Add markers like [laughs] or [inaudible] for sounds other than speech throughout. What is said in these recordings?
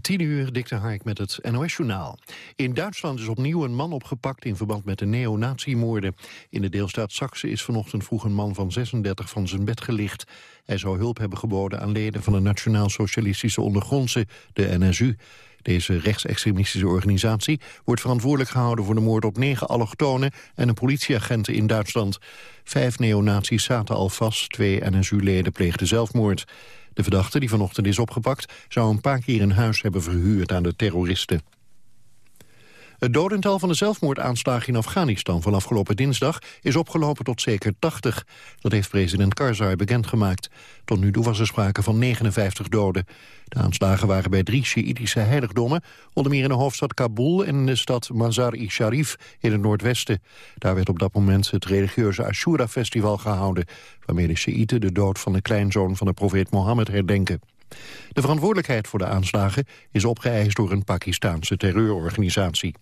Tien uur dikte Haik met het NOS-journaal. In Duitsland is opnieuw een man opgepakt in verband met de neonazimoorden. In de deelstaat Saxe is vanochtend vroeg een man van 36 van zijn bed gelicht. Hij zou hulp hebben geboden aan leden van de Nationaal-Socialistische Ondergrondse, de NSU. Deze rechtsextremistische organisatie wordt verantwoordelijk gehouden voor de moord op negen allochtonen en een politieagenten in Duitsland. Vijf neonazies zaten al vast, twee NSU-leden pleegden zelfmoord. De verdachte, die vanochtend is opgepakt, zou een paar keer een huis hebben verhuurd aan de terroristen. Het dodental van de zelfmoordaanslagen in Afghanistan van afgelopen dinsdag is opgelopen tot zeker 80. Dat heeft president Karzai bekendgemaakt. Tot nu toe was er sprake van 59 doden. De aanslagen waren bij drie Sjiïtische heiligdommen, onder meer in de hoofdstad Kabul en in de stad Mazar-i-Sharif in het noordwesten. Daar werd op dat moment het religieuze Ashura-festival gehouden, waarmee de Sjiïten de dood van de kleinzoon van de profeet Mohammed herdenken. De verantwoordelijkheid voor de aanslagen is opgeëist door een Pakistaanse terreurorganisatie.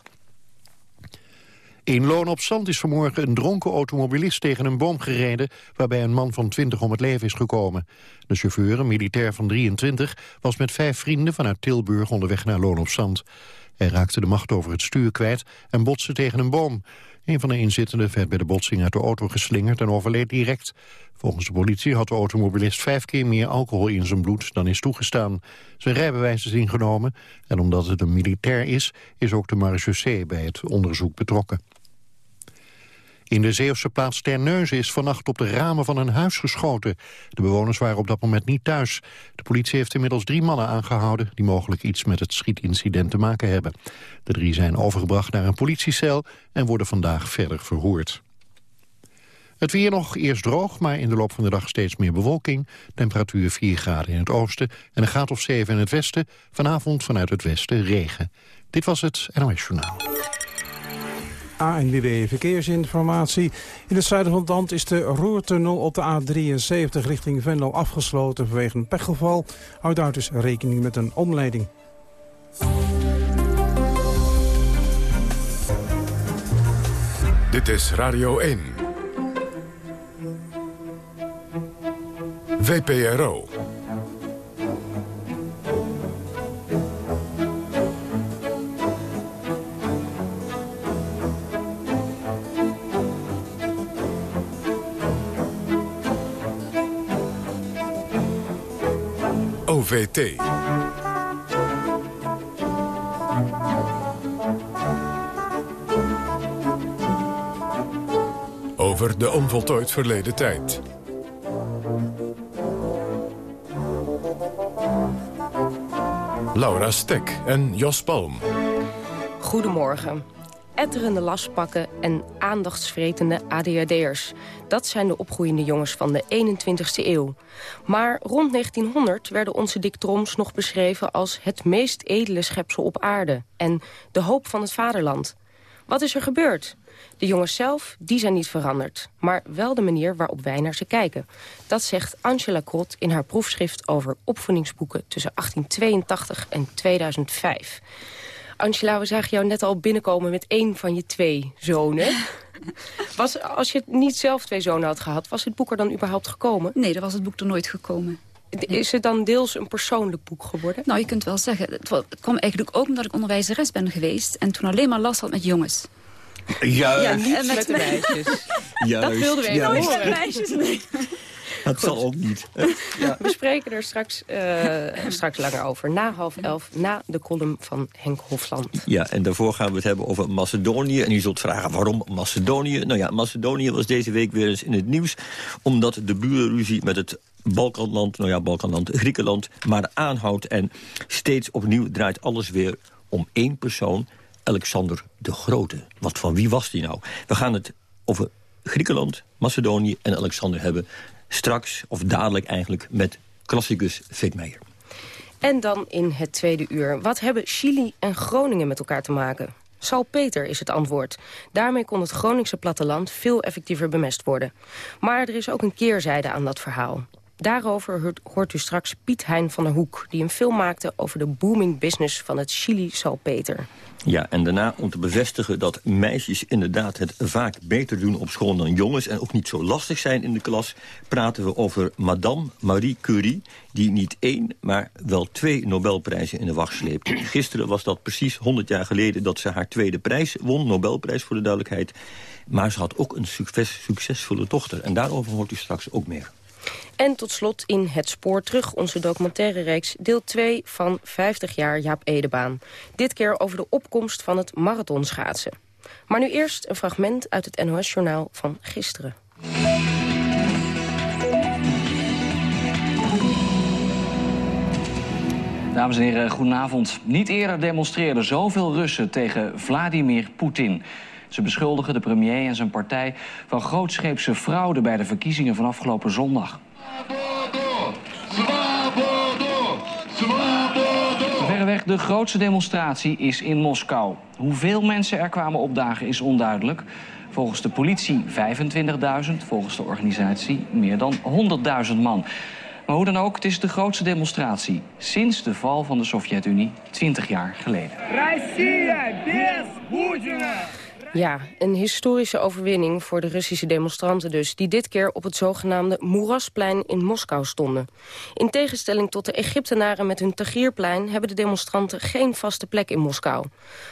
In Loon op Zand is vanmorgen een dronken automobilist tegen een boom gereden... waarbij een man van 20 om het leven is gekomen. De chauffeur, een militair van 23, was met vijf vrienden vanuit Tilburg onderweg naar Loon op Zand. Hij raakte de macht over het stuur kwijt en botste tegen een boom. Een van de inzittenden werd bij de botsing uit de auto geslingerd en overleed direct. Volgens de politie had de automobilist vijf keer meer alcohol in zijn bloed dan is toegestaan. Zijn rijbewijs is ingenomen en omdat het een militair is, is ook de marechaussee bij het onderzoek betrokken. In de Zeeuwse plaats Terneuzen is vannacht op de ramen van een huis geschoten. De bewoners waren op dat moment niet thuis. De politie heeft inmiddels drie mannen aangehouden... die mogelijk iets met het schietincident te maken hebben. De drie zijn overgebracht naar een politiecel... en worden vandaag verder verhoord. Het weer nog eerst droog, maar in de loop van de dag steeds meer bewolking. Temperatuur 4 graden in het oosten en een graad of 7 in het westen. Vanavond vanuit het westen regen. Dit was het NOS Journaal. ANWB Verkeersinformatie. In het zuiden van het land is de Roertunnel op de A73 richting Venlo afgesloten vanwege een pechgeval. Houd daar dus rekening met een omleiding. Dit is Radio 1. VPRO. Over de onvoltooid verleden tijd. Laura Stek en Jos Palm. Goedemorgen etterende lastpakken en aandachtsvretende ADHD'ers. Dat zijn de opgroeiende jongens van de 21ste eeuw. Maar rond 1900 werden onze diktroms nog beschreven als het meest edele schepsel op aarde en de hoop van het vaderland. Wat is er gebeurd? De jongens zelf, die zijn niet veranderd. Maar wel de manier waarop wij naar ze kijken. Dat zegt Angela Krot in haar proefschrift over opvoedingsboeken... tussen 1882 en 2005. Angela, we zagen jou net al binnenkomen met één van je twee zonen. Was, als je niet zelf twee zonen had gehad, was het boek er dan überhaupt gekomen? Nee, dan was het boek er nooit gekomen. Is het dan deels een persoonlijk boek geworden? Nou, je kunt wel zeggen. Het kwam eigenlijk ook omdat ik onderwijzeres ben geweest... en toen alleen maar last had met jongens. Juist. Ja, niet met, de meisjes. [laughs] Juist, dat wilden we even Nooit horen. met meisjes, nee. Dat zal ook niet. [laughs] Ja. We spreken er straks, uh, straks langer over. Na half elf, na de column van Henk Hofland. Ja, en daarvoor gaan we het hebben over Macedonië. En u zult vragen, waarom Macedonië? Nou ja, Macedonië was deze week weer eens in het nieuws... omdat de burenruzie met het Balkanland, nou ja, Balkanland, Griekenland... maar aanhoudt en steeds opnieuw draait alles weer om één persoon... Alexander de Grote. Wat van wie was die nou? We gaan het over Griekenland, Macedonië en Alexander hebben straks, of dadelijk eigenlijk, met klassicus Vic Meijer. En dan in het tweede uur. Wat hebben Chili en Groningen met elkaar te maken? Salpeter is het antwoord. Daarmee kon het Groningse platteland veel effectiever bemest worden. Maar er is ook een keerzijde aan dat verhaal. Daarover hoort, u straks Piet Hein van der Hoek... die een film maakte over de booming business van het Chili-salpeter. Ja, en daarna om te bevestigen dat meisjes inderdaad het vaak beter doen op school dan jongens... en ook niet zo lastig zijn in de klas, praten we over Madame Marie Curie... die niet één, maar wel twee Nobelprijzen in de wacht sleepte. Gisteren was dat precies 100 jaar geleden dat ze haar tweede prijs won, Nobelprijs voor de duidelijkheid. Maar ze had ook een succes, succesvolle dochter. En daarover hoort u straks ook meer. En tot slot in Het Spoor Terug, onze documentaire reeks... deel 2 van 50 jaar Jaap Edebaan. Dit keer over de opkomst van het marathonschaatsen. Maar nu eerst een fragment uit het NOS-journaal van gisteren. Dames en heren, goedenavond. Niet eerder demonstreerden zoveel Russen tegen Vladimir Poetin. Ze beschuldigen de premier en zijn partij van grootscheepse fraude... bij de verkiezingen van afgelopen zondag. Verreweg de grootste demonstratie is in Moskou. Hoeveel mensen er kwamen opdagen is onduidelijk. Volgens de politie 25.000, volgens de organisatie meer dan 100.000 man. Maar hoe dan ook, het is de grootste demonstratie sinds de val van de Sovjet-Unie 20 jaar geleden. Ja, een historische overwinning voor de Russische demonstranten dus... die dit keer op het zogenaamde Moerasplein in Moskou stonden. In tegenstelling tot de Egyptenaren met hun Tahrirplein... hebben de demonstranten geen vaste plek in Moskou.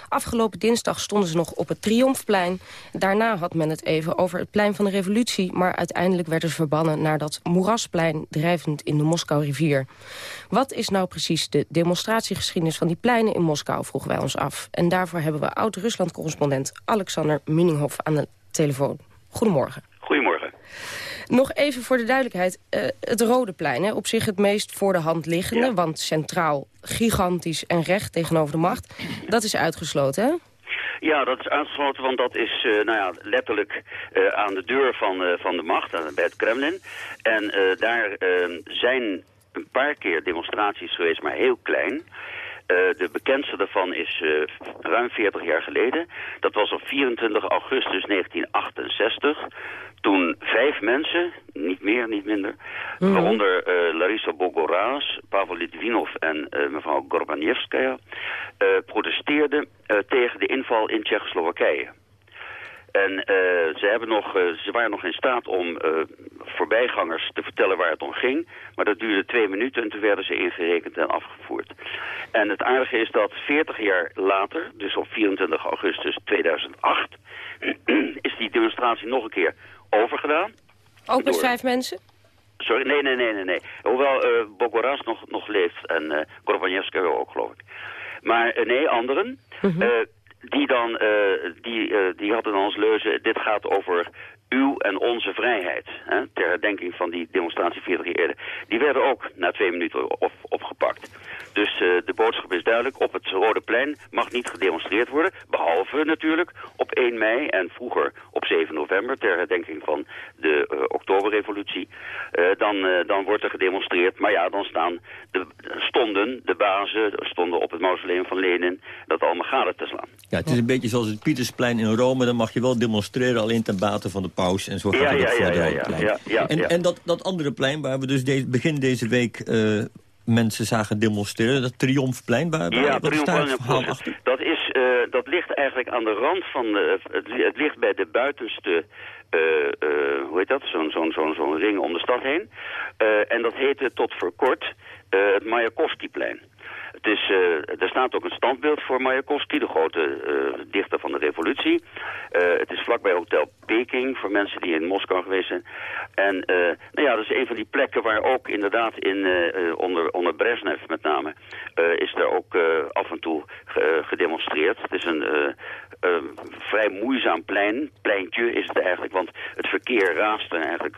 Afgelopen dinsdag stonden ze nog op het Triomfplein. Daarna had men het even over het plein van de revolutie... maar uiteindelijk werden ze verbannen naar dat Moerasplein... drijvend in de Moskou-rivier. Wat is nou precies de demonstratiegeschiedenis van die pleinen in Moskou, vroegen wij ons af. En daarvoor hebben we oud-Rusland-correspondent Alexander Mininghoff aan de telefoon. Goedemorgen. Goedemorgen. Nog even voor de duidelijkheid. Uh, het Rode Plein, hè, op zich het meest voor de hand liggende... want centraal, gigantisch en recht tegenover de macht... dat is uitgesloten, hè? Ja, dat is uitgesloten, want dat is uh, nou ja, letterlijk uh, aan de deur van, uh, van de macht, bij het Kremlin. En daar zijn een paar keer demonstraties geweest, maar heel klein. Uh, de bekendste daarvan is uh, ruim 40 jaar geleden. Dat was op 24 augustus 1968. Toen vijf mensen, niet meer, niet minder... Mm. waaronder uh, Larissa Bogoraz, Pavel Litvinov en mevrouw Gorbanevskaya... protesteerden tegen de inval in Tsjechoslowakije. En uh, ze, hebben nog, uh, ze waren nog in staat om uh, voorbijgangers te vertellen waar het om ging. Maar dat duurde twee minuten en toen werden ze ingerekend en afgevoerd. En het aardige is dat 40 jaar later, dus op 24 augustus 2008... [clears throat] is die demonstratie nog een keer overgedaan. Ook met vijf mensen? Sorry, nee, nee, nee, nee. nee. Hoewel uh, Bogoraz nog, nog leeft en uh, Gorbanevska ook, geloof ik. Maar nee, anderen... Mm -hmm die, dan, die, die hadden dan als leuze, dit gaat over uw en onze vrijheid. Hè, ter herdenking van die demonstratie 40 jaar eerder. Die werden ook na twee minuten op, opgepakt. Dus uh, de boodschap is duidelijk, op het Rode Plein mag niet gedemonstreerd worden. Behalve natuurlijk op 1 mei en vroeger op 7 november... ter herdenking van de uh, Oktoberrevolutie. Uh, dan, dan wordt er gedemonstreerd. Maar ja, dan staan de, stonden de bazen stonden op het mausoleum van Lenin... dat allemaal gade te slaan. Ja, het is een beetje zoals het Pietersplein in Rome. Dan mag je wel demonstreren, alleen ten bate van de paus. En zo gaat ja, het ja, voor ja, de ja, plein. ja, ja, en en dat, dat andere plein waar we dus deze, begin deze week... Uh, mensen zagen demonstreren, dat Triomfplein, waar, waar ja, wat verhaal achter? Dat, is, uh, dat ligt eigenlijk aan de rand van, uh, het, het ligt bij de buitenste uh, uh, hoe heet dat? Zo'n zo'n zo'n zo'n ring om de stad heen. Uh, en dat heette tot voor kort het Mayakovskyplein. Uh, er staat ook een standbeeld voor Mayakovsky, de grote uh, dichter van de revolutie. Uh, het is vlakbij Hotel Peking, voor mensen die in Moskou geweest zijn. En nou ja, dat is een van die plekken waar ook inderdaad in, onder, onder Brezhnev met name... is er ook af en toe gedemonstreerd. Het is een vrij moeizaam plein, pleintje is het eigenlijk... want het verkeer raast er eigenlijk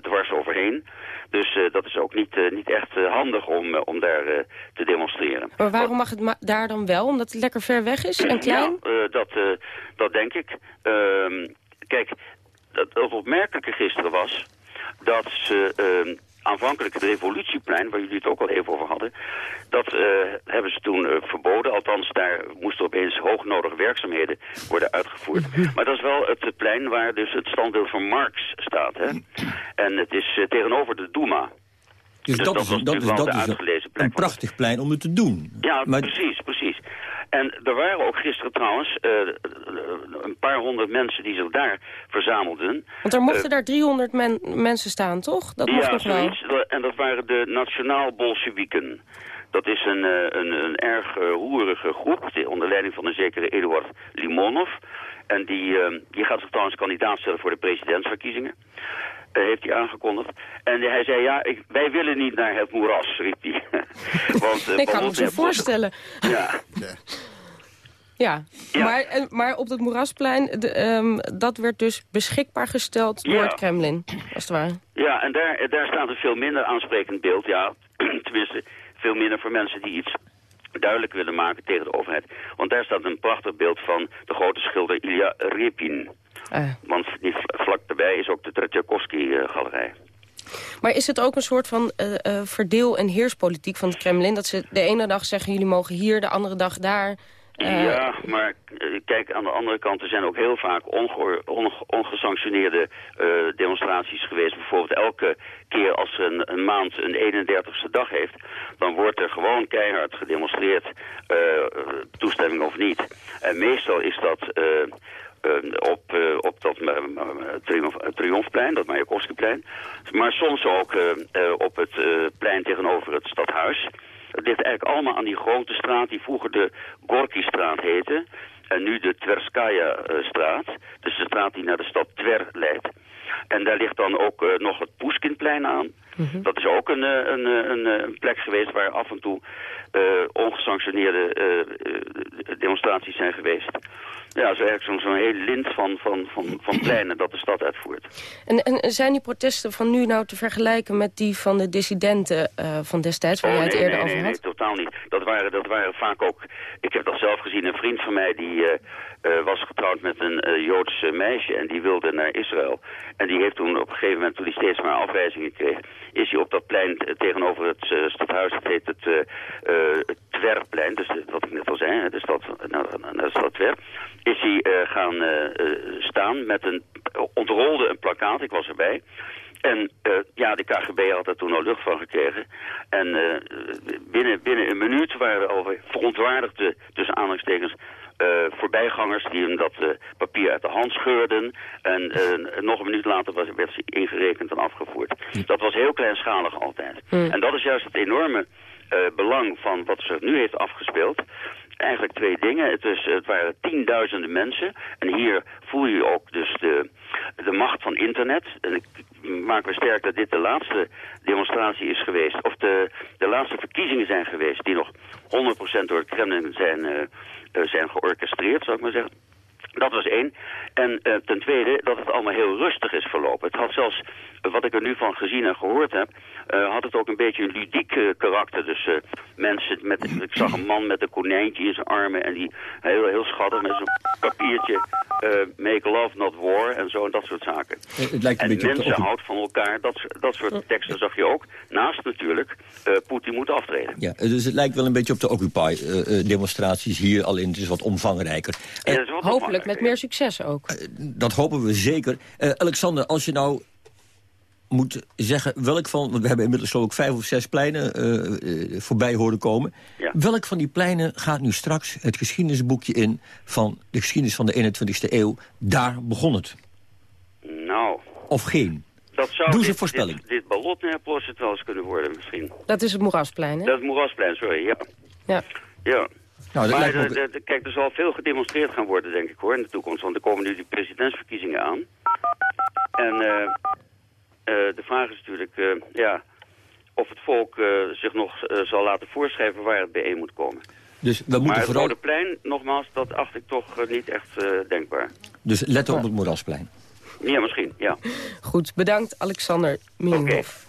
dwars overheen... Dus dat is ook niet, niet echt handig om, om daar te demonstreren. Maar waarom mag het daar dan wel? Omdat het lekker ver weg is en klein? Ja, dat, dat denk ik. Ehm, kijk, dat, het opmerkelijke gisteren was dat ze ehm, aanvankelijk het revolutieplein, waar jullie het ook al even over hadden, dat uh, hebben ze toen uh, verboden. Althans, daar moesten opeens hoognodige werkzaamheden worden uitgevoerd. [laughs] Maar dat is wel het plein waar dus het standbeeld van Marx staat. Hè? En het is uh, tegenover de Duma. Dus, dat, is, dat dat een, prachtig plein om het te doen. Ja, maar, precies, precies. En er waren ook gisteren trouwens eh, een paar honderd mensen die zich daar verzamelden. Want er mochten daar 300 men- mensen staan, toch? Dat mocht ja, nog wel. En dat waren de Nationaal-Bolsjewieken. Dat is een, eh, een, een erg eh, roerige groep, onder leiding van een zekere Eduard Limonov. En die, eh, die gaat zich trouwens kandidaat stellen voor de presidentsverkiezingen. Eh, heeft hij aangekondigd. En hij zei, ja, ik, wij willen niet naar het moeras, riep hij. [laughs] Want, eh, Ik kan ons zo voorstellen. Ja, Ja, Ja. Maar, en- maar op het Moerasplein, de, ehm, dat werd dus beschikbaar gesteld door het Kremlin, als het ware. Ja, en daar, daar staat een veel minder aansprekend beeld. Ja, [clears throat] tenminste, veel minder voor mensen die iets duidelijk willen maken tegen de overheid. Want daar staat een prachtig beeld van de grote schilder Ilya Repin. Ah. Want die vl- vlak daarbij is ook de Tretjakovsky-galerij. Maar is het ook een soort van eh, eh, verdeel- en heerspolitiek van het Kremlin? Dat ze de ene dag zeggen, jullie mogen hier, de andere dag daar. Eh, Ja, maar eh, kijk, aan de andere kant, er zijn ook heel vaak onge onge- ongesanctioneerde eh, demonstraties geweest. Bijvoorbeeld elke keer als een, een maand een 31ste dag heeft, dan wordt er gewoon keihard gedemonstreerd, eh, eh, toestemming of niet. En meestal is dat... eh, eh, op, eh, op dat eh, eh, triomf, eh, Triomfplein, dat Majakovskiplein. Maar soms ook eh, eh, op het eh, plein tegenover het stadhuis. Het ligt eigenlijk allemaal aan die grote straat die vroeger de Gorky-straat heette. En nu de Tverskaya-straat. Dus de straat die naar de stad Tver leidt. En daar ligt dan ook eh, nog het Pushkinplein aan. Dat is ook een, eh, een, eh, een, eh, een plek geweest waar af en toe eh, ongesanctioneerde eh, eh, demonstraties zijn geweest. Ja, zo eigenlijk zo'n heel lint van, van, van, van pleinen dat de stad uitvoert. En, en zijn die protesten van nu nou te vergelijken met die van de dissidenten eh, van destijds, waar Oh, jij het nee, eerder nee, over nee, had? nee, totaal niet. Dat waren, dat waren vaak ook... Ik heb dat zelf gezien. Een vriend van mij die eh, eh, was getrouwd met een eh, Joods eh, meisje en die wilde naar Israël. En die heeft toen op een gegeven moment, toen hij steeds maar afwijzingen kreeg, is hij op dat plein eh, tegenover het stadhuis, dat heet het, het Twerplein, dus wat ik net al zei, de stad, naar, naar de stad Twer, is hij gaan staan met een, ontrolde een plakkaat, ik was erbij, en ja, de KGB had er toen al lucht van gekregen. En binnen, binnen een minuut waren er alweer verontwaardigde, tussen aanhalingstekens, voorbijgangers die hem dat eh, papier uit de hand scheurden. En eh, nog een minuut later was, werd ze ingerekend en afgevoerd. Dat was heel kleinschalig altijd. En dat is juist het enorme eh, belang van wat zich nu heeft afgespeeld. Eigenlijk twee dingen. Het, is, het waren tienduizenden mensen. En hier voel je ook dus de, de macht van internet. En ik maak me sterk dat dit de laatste demonstratie is geweest. Of de, de laatste verkiezingen zijn geweest die nog 100% door het Kremlin zijn, eh, eh, zijn georchestreerd, zou ik maar zeggen. Dat was één. En eh, ten tweede dat het allemaal heel rustig is verlopen. Het had zelfs, wat ik er nu van gezien en gehoord heb, eh, had het ook een beetje een ludiek eh, karakter. Dus eh, mensen met, ik zag een man met een konijntje in zijn armen en die heel, heel schattig met zo'n papiertje eh, make love not war en zo en dat soort zaken. Het lijkt een En beetje op de mensen op- houdt van elkaar, dat, soort- dat soort teksten zag je ook. Naast natuurlijk, eh Poetin moet aftreden. Ja, dus het lijkt wel een beetje op de Occupy-demonstraties hier, alleen het is wat omvangrijker. Is wat Hopelijk met opmerkelijk, meer succes ook. dat hopen we zeker. Eh, Alexander, als je nou moet zeggen welk van... want we hebben inmiddels geloof ik vijf of zes pleinen eh, eh, voorbij horen komen. Ja. Welk van die pleinen gaat nu straks het geschiedenisboekje in... van de geschiedenis van de 21e eeuw? Daar begon het. Nou, Of geen? dat zou Doe dit, voorspelling. dit, dit ballotneerplos het wel eens kunnen worden misschien. Dat is het Moerasplein, hè? Dat is Moerasplein, sorry, ja. Ja. Ja. Nou, dat maar lijkt me ook- de- de- kijk, er zal veel gedemonstreerd gaan worden, denk ik, hoor, in de toekomst. Want er komen nu die presidentsverkiezingen aan. En eh, eh, de vraag is natuurlijk, eh, ja, of het volk eh, zich nog eh, zal laten voorschrijven waar het bijeen moet komen. Dus we Maar moeten het vooral... Rode Plein, nogmaals, dat acht ik toch niet echt eh, denkbaar. Dus let op het Moerasplein. Ja, misschien, ja. Goed, bedankt Alexander Mininghoff.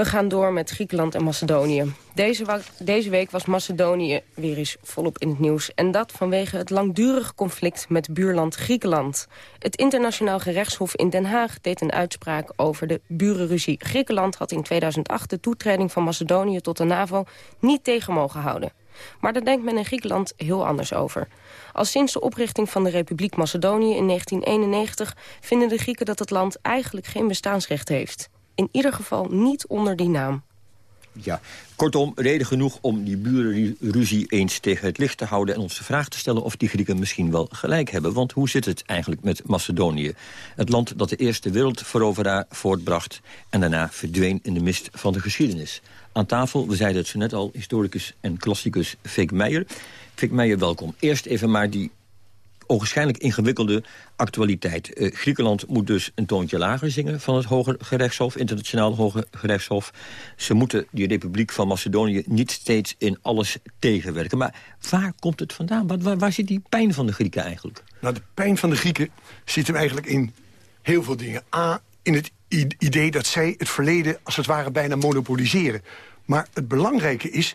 We gaan door met Griekenland en Macedonië. Deze, deze week was Macedonië weer eens volop in het nieuws. En dat vanwege het langdurige conflict met buurland Griekenland. Het internationaal gerechtshof in Den Haag deed een uitspraak over de burenruzie. Griekenland had in 2008 de toetreding van Macedonië tot de NAVO niet tegen mogen houden. Maar daar denkt men in Griekenland heel anders over. Al sinds de oprichting van de Republiek Macedonië in 1991... vinden de Grieken dat het land eigenlijk geen bestaansrecht heeft. In ieder geval niet onder die naam. Ja, kortom, reden genoeg om die burenruzie eens tegen het licht te houden... en ons de vraag te stellen of die Grieken misschien wel gelijk hebben. Want hoe zit het eigenlijk met Macedonië? Het land dat de Eerste Wereldveroveraar voortbracht... en daarna verdween in de mist van de geschiedenis. Aan tafel, we zeiden het zo net al, historicus en klassicus Fik Meijer. Fik Meijer, welkom. Eerst even maar die ogenschijnlijk ingewikkelde actualiteit. Uh, Griekenland moet dus een toontje lager zingen van het Hoge Gerechtshof, internationaal Hoge Gerechtshof. Ze moeten die Republiek van Macedonië niet steeds in alles tegenwerken. Maar waar komt het vandaan? Waar, waar, zit die pijn van de Grieken eigenlijk? Nou, de pijn van de Grieken zit hem eigenlijk in heel veel dingen. A, in het idee dat zij het verleden als het ware bijna monopoliseren. Maar het belangrijke is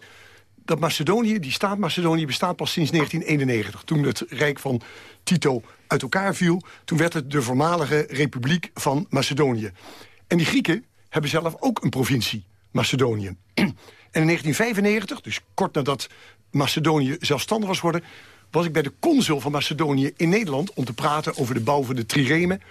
dat Macedonië, die staat Macedonië, bestaat pas sinds 1991. Toen het Rijk van Tito uit elkaar viel... toen werd het de voormalige Republiek van Macedonië. En die Grieken hebben zelf ook een provincie, Macedonië. En in 1995, dus kort nadat Macedonië zelfstandig was geworden... was ik bij de consul van Macedonië in Nederland... om te praten over de bouw van de triremen.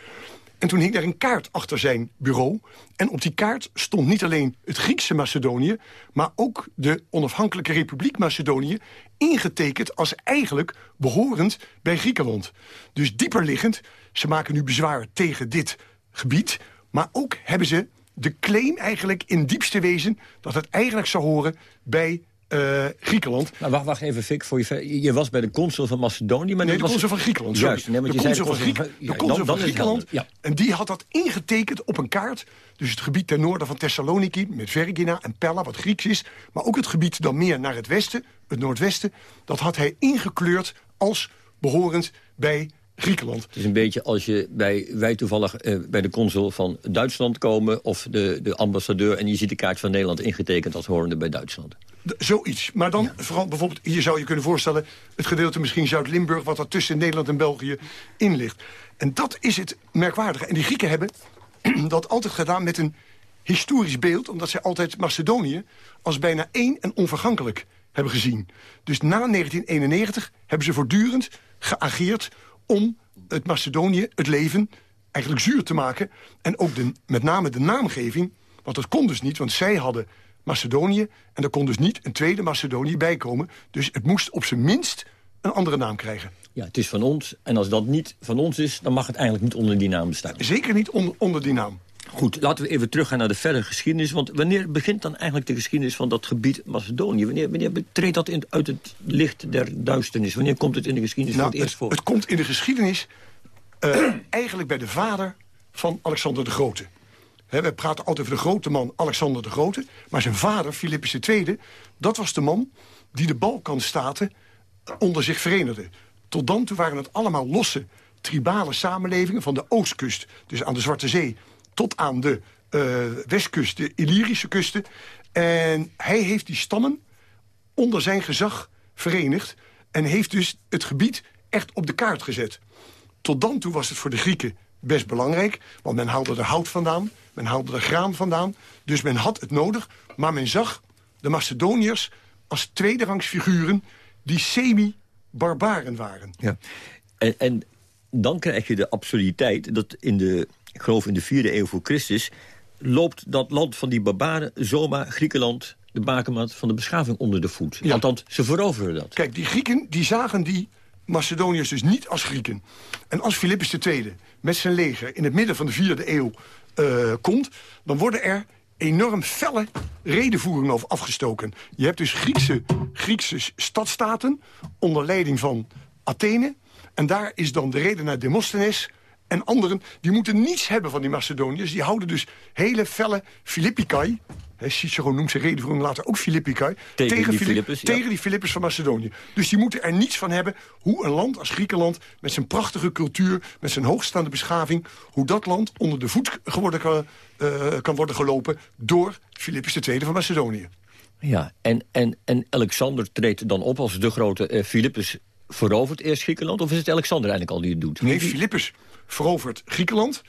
En toen hing daar een kaart achter zijn bureau. En op die kaart stond niet alleen het Griekse Macedonië... maar ook de onafhankelijke Republiek Macedonië... ingetekend als eigenlijk behorend bij Griekenland. Dus dieper liggend, ze maken nu bezwaar tegen dit gebied... maar ook hebben ze de claim eigenlijk in diepste wezen... dat het eigenlijk zou horen bij uh, Griekenland. Nou, wacht, wacht even, Fik. Voor je, je was bij de consul van Macedonië. Maar nee, de consul was... van Griekenland. Juist, nee, de consul van, Griek... de consul van Griekenland. Ja. En die had dat ingetekend op een kaart. Dus het gebied ten noorden van Thessaloniki, met Vergina en Pella, wat Grieks is. Maar ook het gebied dan meer naar het westen, het noordwesten. Dat had hij ingekleurd als behorend bij Griekenland. Het is een beetje als je bij, wij toevallig eh, bij de consul van Duitsland komen... of de, de ambassadeur en je ziet de kaart van Nederland ingetekend als horende bij Duitsland. Zoiets. Maar dan vooral bijvoorbeeld, hier zou je kunnen voorstellen... het gedeelte misschien Zuid-Limburg, wat er tussen Nederland en België in ligt. En dat is het merkwaardige. En die Grieken hebben [clears throat] dat altijd gedaan met een historisch beeld... omdat zij altijd Macedonië als bijna één en onvergankelijk hebben gezien. Dus na 1991 hebben ze voortdurend geageerd om het Macedonië, het leven, eigenlijk zuur te maken. En ook de, met name de naamgeving, want dat kon dus niet... want zij hadden Macedonië en er kon dus niet een tweede Macedonië bijkomen. Dus het moest op zijn minst een andere naam krijgen. Ja, het is van ons. En als dat niet van ons is, dan mag het eigenlijk niet onder die naam bestaan. Zeker niet onder, onder die naam. Goed, laten we even teruggaan naar de verdere geschiedenis. Want wanneer begint dan eigenlijk de geschiedenis van dat gebied Macedonië? Wanneer, wanneer betreedt dat in, uit het licht der duisternis? Wanneer komt het in de geschiedenis nou, voor het eerst voor? Het, komt in de geschiedenis uh, [clears throat] eigenlijk bij de vader van Alexander de Grote. We praten altijd over de grote man Alexander de Grote. Maar zijn vader, Philippus II, dat was de man die de Balkanstaten onder zich verenigde. Tot dan toe waren het allemaal losse tribale samenlevingen van de oostkust. Dus aan de Zwarte Zee tot aan de uh, westkust, de Illyrische kusten. En hij heeft die stammen onder zijn gezag verenigd... en heeft dus het gebied echt op de kaart gezet. Tot dan toe was het voor de Grieken best belangrijk... want men haalde er hout vandaan, men haalde er graan vandaan... dus men had het nodig, maar men zag de Macedoniërs als tweederangs figuren... die semi-barbaren waren. Ja. En, en dan krijg je de absurditeit dat in de ik geloof in de vierde eeuw voor Christus... loopt dat land van die barbaren zomaar Griekenland... de bakermat van de beschaving onder de voet. Ja. Althans, ze veroveren dat. Kijk, die Grieken die zagen die Macedoniërs dus niet als Grieken. En als Philippus II met zijn leger in het midden van de vierde eeuw uh, komt... dan worden er enorm felle redenvoeringen over afgestoken. Je hebt dus Griekse, Griekse stadstaten onder leiding van Athene... en daar is dan de reden naar Demosthenes en anderen, die moeten niets hebben van die Macedoniërs. Die houden dus hele felle Philippikai... Cicero noemt zijn redenvoering later ook Philippikai... Tegen, tegen, die Philippus, tegen die Philippus van Macedonië. Dus die moeten er niets van hebben hoe een land als Griekenland... met zijn prachtige cultuur, met zijn hoogstaande beschaving... hoe dat land onder de voet geworden kan, uh, kan worden gelopen... door Philippus II van Macedonië. Ja, en, en, en Alexander treedt dan op als de grote uh, Philippus verovert eerst Griekenland? Of is het Alexander eigenlijk al die het doet? Nee, Philippus verovert Griekenland.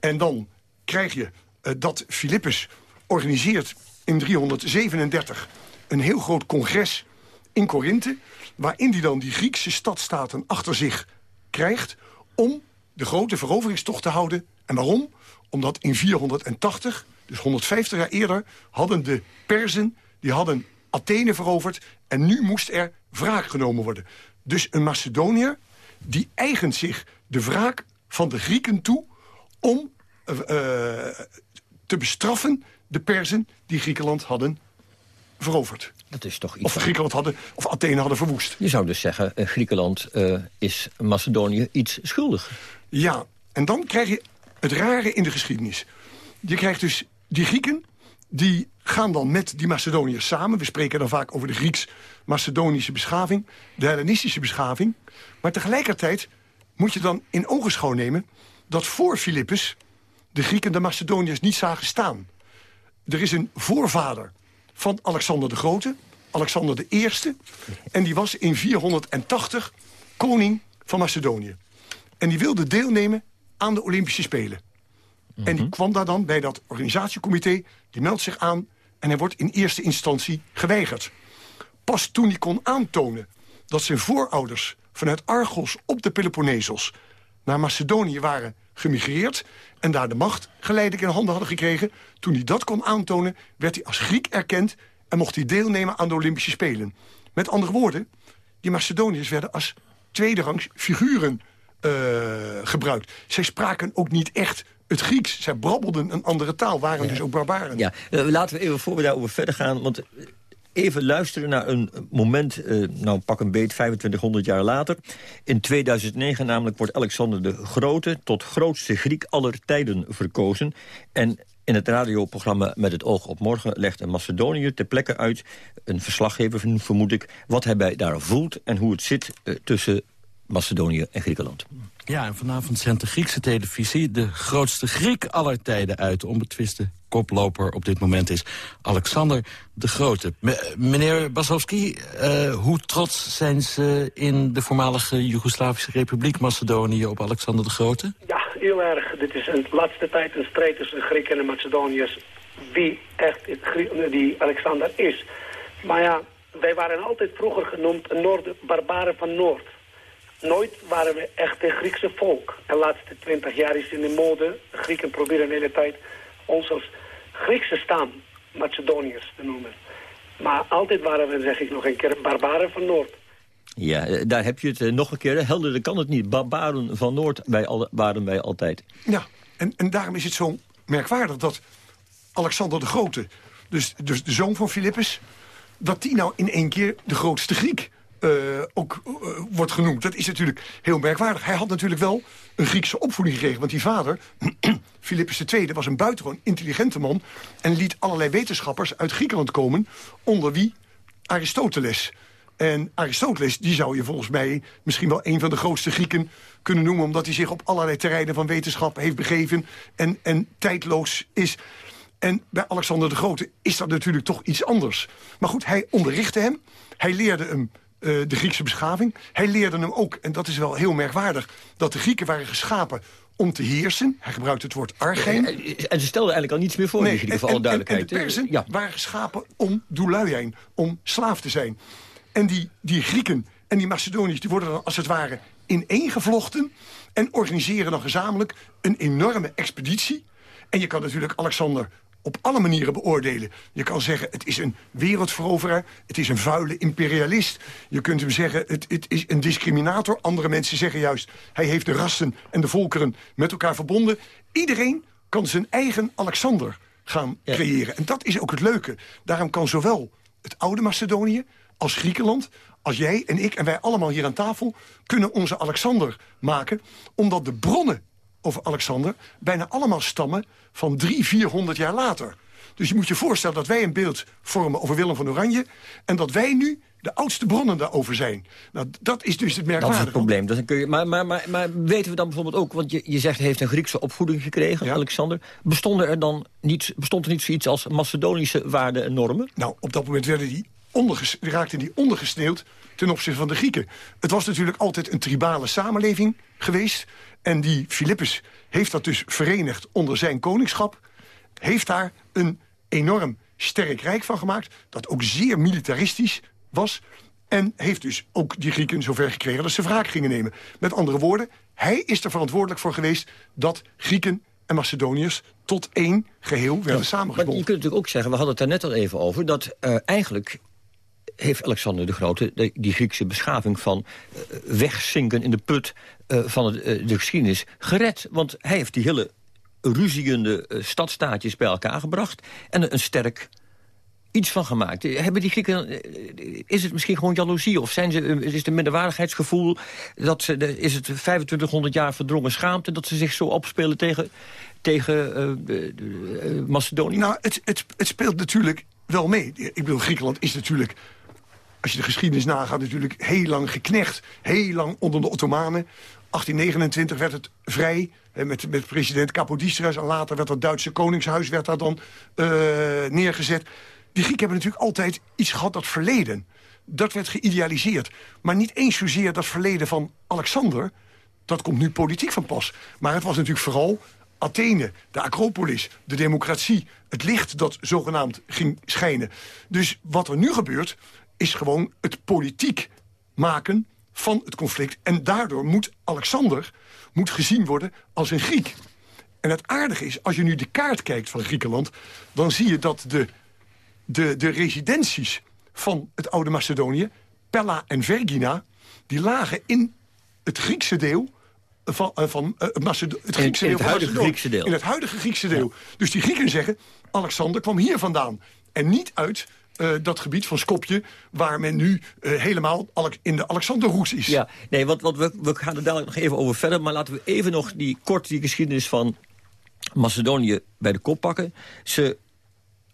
En dan krijg je uh, dat Philippus organiseert in 337 een heel groot congres in Korinthe... waarin hij dan die Griekse stadstaten achter zich krijgt... om de grote veroveringstocht te houden. En waarom? Omdat in 480 Dus 150 jaar eerder hadden de Perzen... die hadden Athene veroverd... en nu moest er wraak genomen worden. Dus een Macedoniër die eigent zich de wraak van de Grieken toe... om uh, te bestraffen de Perzen die Griekenland hadden veroverd. Dat is toch iets of Griekenland hadden, of Athene hadden verwoest. Je zou dus zeggen, uh, Griekenland uh, is Macedonië iets schuldig. Ja, en dan krijg je het rare in de geschiedenis. Je krijgt dus die Grieken, die gaan dan met die Macedoniërs samen. We spreken dan vaak over de Grieks-Macedonische beschaving, de Hellenistische beschaving. Maar tegelijkertijd moet je dan in ogenschouw nemen... dat voor Philippus de Grieken de Macedoniërs niet zagen staan. Er is een voorvader van Alexander de Grote, Alexander de Eerste... en die was in 480 koning van Macedonië. En die wilde deelnemen aan de Olympische Spelen. En die kwam daar dan bij dat organisatiecomité, die meldt zich aan... en hij wordt in eerste instantie geweigerd. Pas toen hij kon aantonen dat zijn voorouders vanuit Argos op de Peloponnesos... naar Macedonië waren gemigreerd en daar de macht geleidelijk in handen hadden gekregen. Toen hij dat kon aantonen, werd hij als Griek erkend... en mocht hij deelnemen aan de Olympische Spelen. Met andere woorden, die Macedoniërs werden als tweederangs figuren uh, gebruikt. Zij spraken ook niet echt het Grieks. Zij brabbelden een andere taal, waren ja. dus ook barbaren. Ja, uh, laten we even, voor we daarover verder gaan... want even luisteren naar een moment, uh, nou pak een beet, 2500 jaar later. In 2009 namelijk wordt Alexander de Grote... tot grootste Griek aller tijden verkozen. En in het radioprogramma Met het oog op morgen legt een Macedoniër ter plekke uit... een verslaggever, vermoed ik, wat hij bij daar voelt... en hoe het zit uh, tussen Macedonië en Griekenland. Ja, en vanavond zendt de Griekse televisie de grootste Griek aller tijden uit. Onbetwiste koploper op dit moment is Alexander de Grote. Meneer Basowski, uh, hoe trots zijn ze in de voormalige Joegoslavische Republiek Macedonië op Alexander de Grote? Ja, heel erg. Dit is een laatste tijd een strijd tussen de Grieken en de Macedoniërs. Wie echt die Alexander is. Maar ja, wij waren altijd vroeger genoemd Noord barbaren van Noord. Nooit waren we echt een Griekse volk. De laatste twintig jaar is in de mode. De Grieken proberen de hele tijd ons als Griekse stam, Macedoniërs te noemen. Maar altijd waren we, zeg ik nog een keer, barbaren van Noord. Ja, daar heb je het uh, nog een keer. Helderder kan het niet. Barbaren van Noord wij al, waren wij altijd. Ja, en, en daarom is het zo merkwaardig dat Alexander de Grote... dus, dus de zoon van Philippus... dat die nou in één keer de grootste Griek uh, ook uh, wordt genoemd. Dat is natuurlijk heel merkwaardig. Hij had natuurlijk wel een Griekse opvoeding gekregen. Want die vader, [clears throat] Philippus II, was een buitengewoon intelligente man... en liet allerlei wetenschappers uit Griekenland komen... onder wie Aristoteles. En Aristoteles, die zou je volgens mij misschien wel een van de grootste Grieken kunnen noemen... omdat hij zich op allerlei terreinen van wetenschap heeft begeven... en, en tijdloos is... En bij Alexander de Grote is dat natuurlijk toch iets anders. Maar goed, hij onderrichtte hem. Hij leerde hem uh, de Griekse beschaving. Hij leerde hem ook, en dat is wel heel merkwaardig... dat de Grieken waren geschapen om te heersen. Hij gebruikt het woord argein. En ze stelden eigenlijk al niets meer voor, nee, in voor alle duidelijkheid. En, de Persen ja. waren geschapen om doeluiijn, om slaaf te zijn. En die, die Grieken en die Macedoniërs die worden dan als het ware ineengevlochten... en organiseren dan gezamenlijk een enorme expeditie. En je kan natuurlijk Alexander op alle manieren beoordelen. Je kan zeggen, het is een wereldveroveraar. Het is een vuile imperialist. Je kunt hem zeggen, het, het, is een discriminator. Andere mensen zeggen juist, hij heeft de rassen en de volkeren met elkaar verbonden. Iedereen kan zijn eigen Alexander gaan ja. creëren. En dat is ook het leuke. Daarom kan zowel het oude Macedonië als Griekenland als jij en ik en wij allemaal hier aan tafel... kunnen onze Alexander maken, omdat de bronnen over Alexander... bijna allemaal stammen van drie, vierhonderd jaar later. Dus je moet je voorstellen dat wij een beeld vormen over Willem van Oranje... en dat wij nu de oudste bronnen daarover zijn. Nou, dat is dus het merkwaardige. Dat is het probleem. Dan kun je, maar, maar, maar, maar weten we dan bijvoorbeeld ook... want je, je zegt hij heeft een Griekse opvoeding gekregen, ja. Alexander. Bestonden er dan niet, bestond er niet zoiets als Macedonische waarden en normen? Nou, op dat moment werden die, raakten die ondergesneeuwd ten opzichte van de Grieken. Het was natuurlijk altijd een tribale samenleving geweest... En die Philippus heeft dat dus verenigd onder zijn koningschap. Heeft daar een enorm sterk rijk van gemaakt. Dat ook zeer militaristisch was. En heeft dus ook die Grieken zover gekregen dat ze wraak gingen nemen. Met andere woorden, hij is er verantwoordelijk voor geweest... dat Grieken en Macedoniërs tot één geheel werden Ja, samengebonden. Maar je kunt natuurlijk ook zeggen, we hadden het daar net al even over... dat eh, eigenlijk heeft Alexander de Grote de- die Griekse beschaving van eh, wegzinken in de put eh, van eh, de geschiedenis gered. Want hij heeft die hele ruziende stadstaatjes bij elkaar gebracht... en een sterk iets van gemaakt. Hebben die Grieken, is het misschien gewoon jaloezie? Of zijn ze, is het een minderwaardigheidsgevoel? Dat ze, is het 2500 jaar verdrongen schaamte... dat ze zich zo opspelen tegen, tegen Macedonië? Nou, het, het, het speelt natuurlijk wel mee. Ik bedoel, Griekenland is natuurlijk, als je de geschiedenis nagaat... natuurlijk heel lang geknecht. Heel lang onder de Ottomanen. 1829 werd het vrij met, met president Kapodistrias... en later werd het Duitse koningshuis werd daar dan eh, neergezet. Die Grieken hebben natuurlijk altijd iets gehad, dat verleden. Dat werd geïdealiseerd. Maar niet eens zozeer dat verleden van Alexander... dat komt nu politiek van pas. Maar het was natuurlijk vooral Athene, de Acropolis, de democratie... het licht dat zogenaamd ging schijnen. Dus wat er nu gebeurt, is gewoon het politiek maken van het conflict. En daardoor moet Alexander moet gezien worden als een Griek. En het aardige is, als je nu de kaart kijkt van Griekenland... dan zie je dat de, de, de residenties van het oude Macedonië... Pella en Vergina, die lagen in het Griekse deel van, eh, van eh, Macedo- het, Griekse in deel het van huidige. Griekse deel. In het huidige Griekse deel. Dus die Grieken zeggen, Alexander kwam hier vandaan. En niet uit eh, dat gebied van Skopje... waar men nu eh, helemaal in de Alexanderroes is. Ja, nee, want, want we, we gaan er dadelijk nog even over verder... maar laten we even nog die, kort die geschiedenis van Macedonië bij de kop pakken. Ze,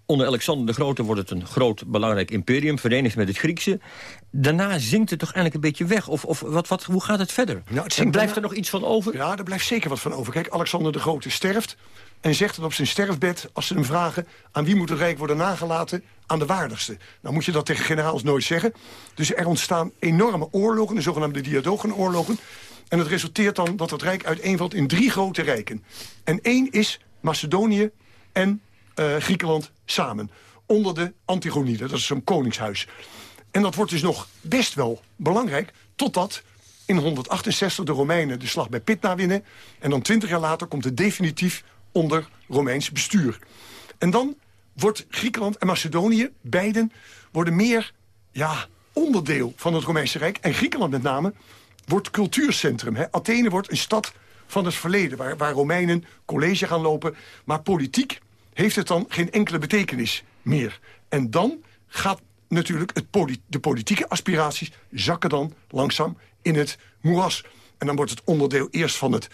onder Alexander de Grote wordt het een groot belangrijk imperium... verenigd met het Griekse. Daarna zinkt het toch eigenlijk een beetje weg? Of, of wat, wat, hoe gaat het verder? Nou, het blijft er nog iets van over? Ja, daar blijft zeker wat van over. Kijk, Alexander de Grote sterft en zegt het op zijn sterfbed... als ze hem vragen aan wie moet het rijk worden nagelaten... aan de waardigste. Nou moet je dat tegen generaals nooit zeggen. Dus er ontstaan enorme oorlogen, de zogenaamde diadogenoorlogen. En het resulteert dan dat het rijk uiteenvalt in drie grote rijken. En één is Macedonië en eh, Griekenland samen. Onder de Antigoniden, dat is zo'n koningshuis. En dat wordt dus nog best wel belangrijk... totdat in 168 de Romeinen de slag bij Pydna winnen. En dan 20 jaar later komt het definitief onder Romeins bestuur. En dan wordt Griekenland en Macedonië, beiden, worden meer ja, onderdeel van het Romeinse Rijk. En Griekenland met name wordt cultuurcentrum. Hè. Athene wordt een stad van het verleden, waar, waar Romeinen college gaan lopen. Maar politiek heeft het dan geen enkele betekenis meer. En dan gaat natuurlijk het de politieke aspiraties zakken dan langzaam in het moeras. En dan wordt het onderdeel eerst van het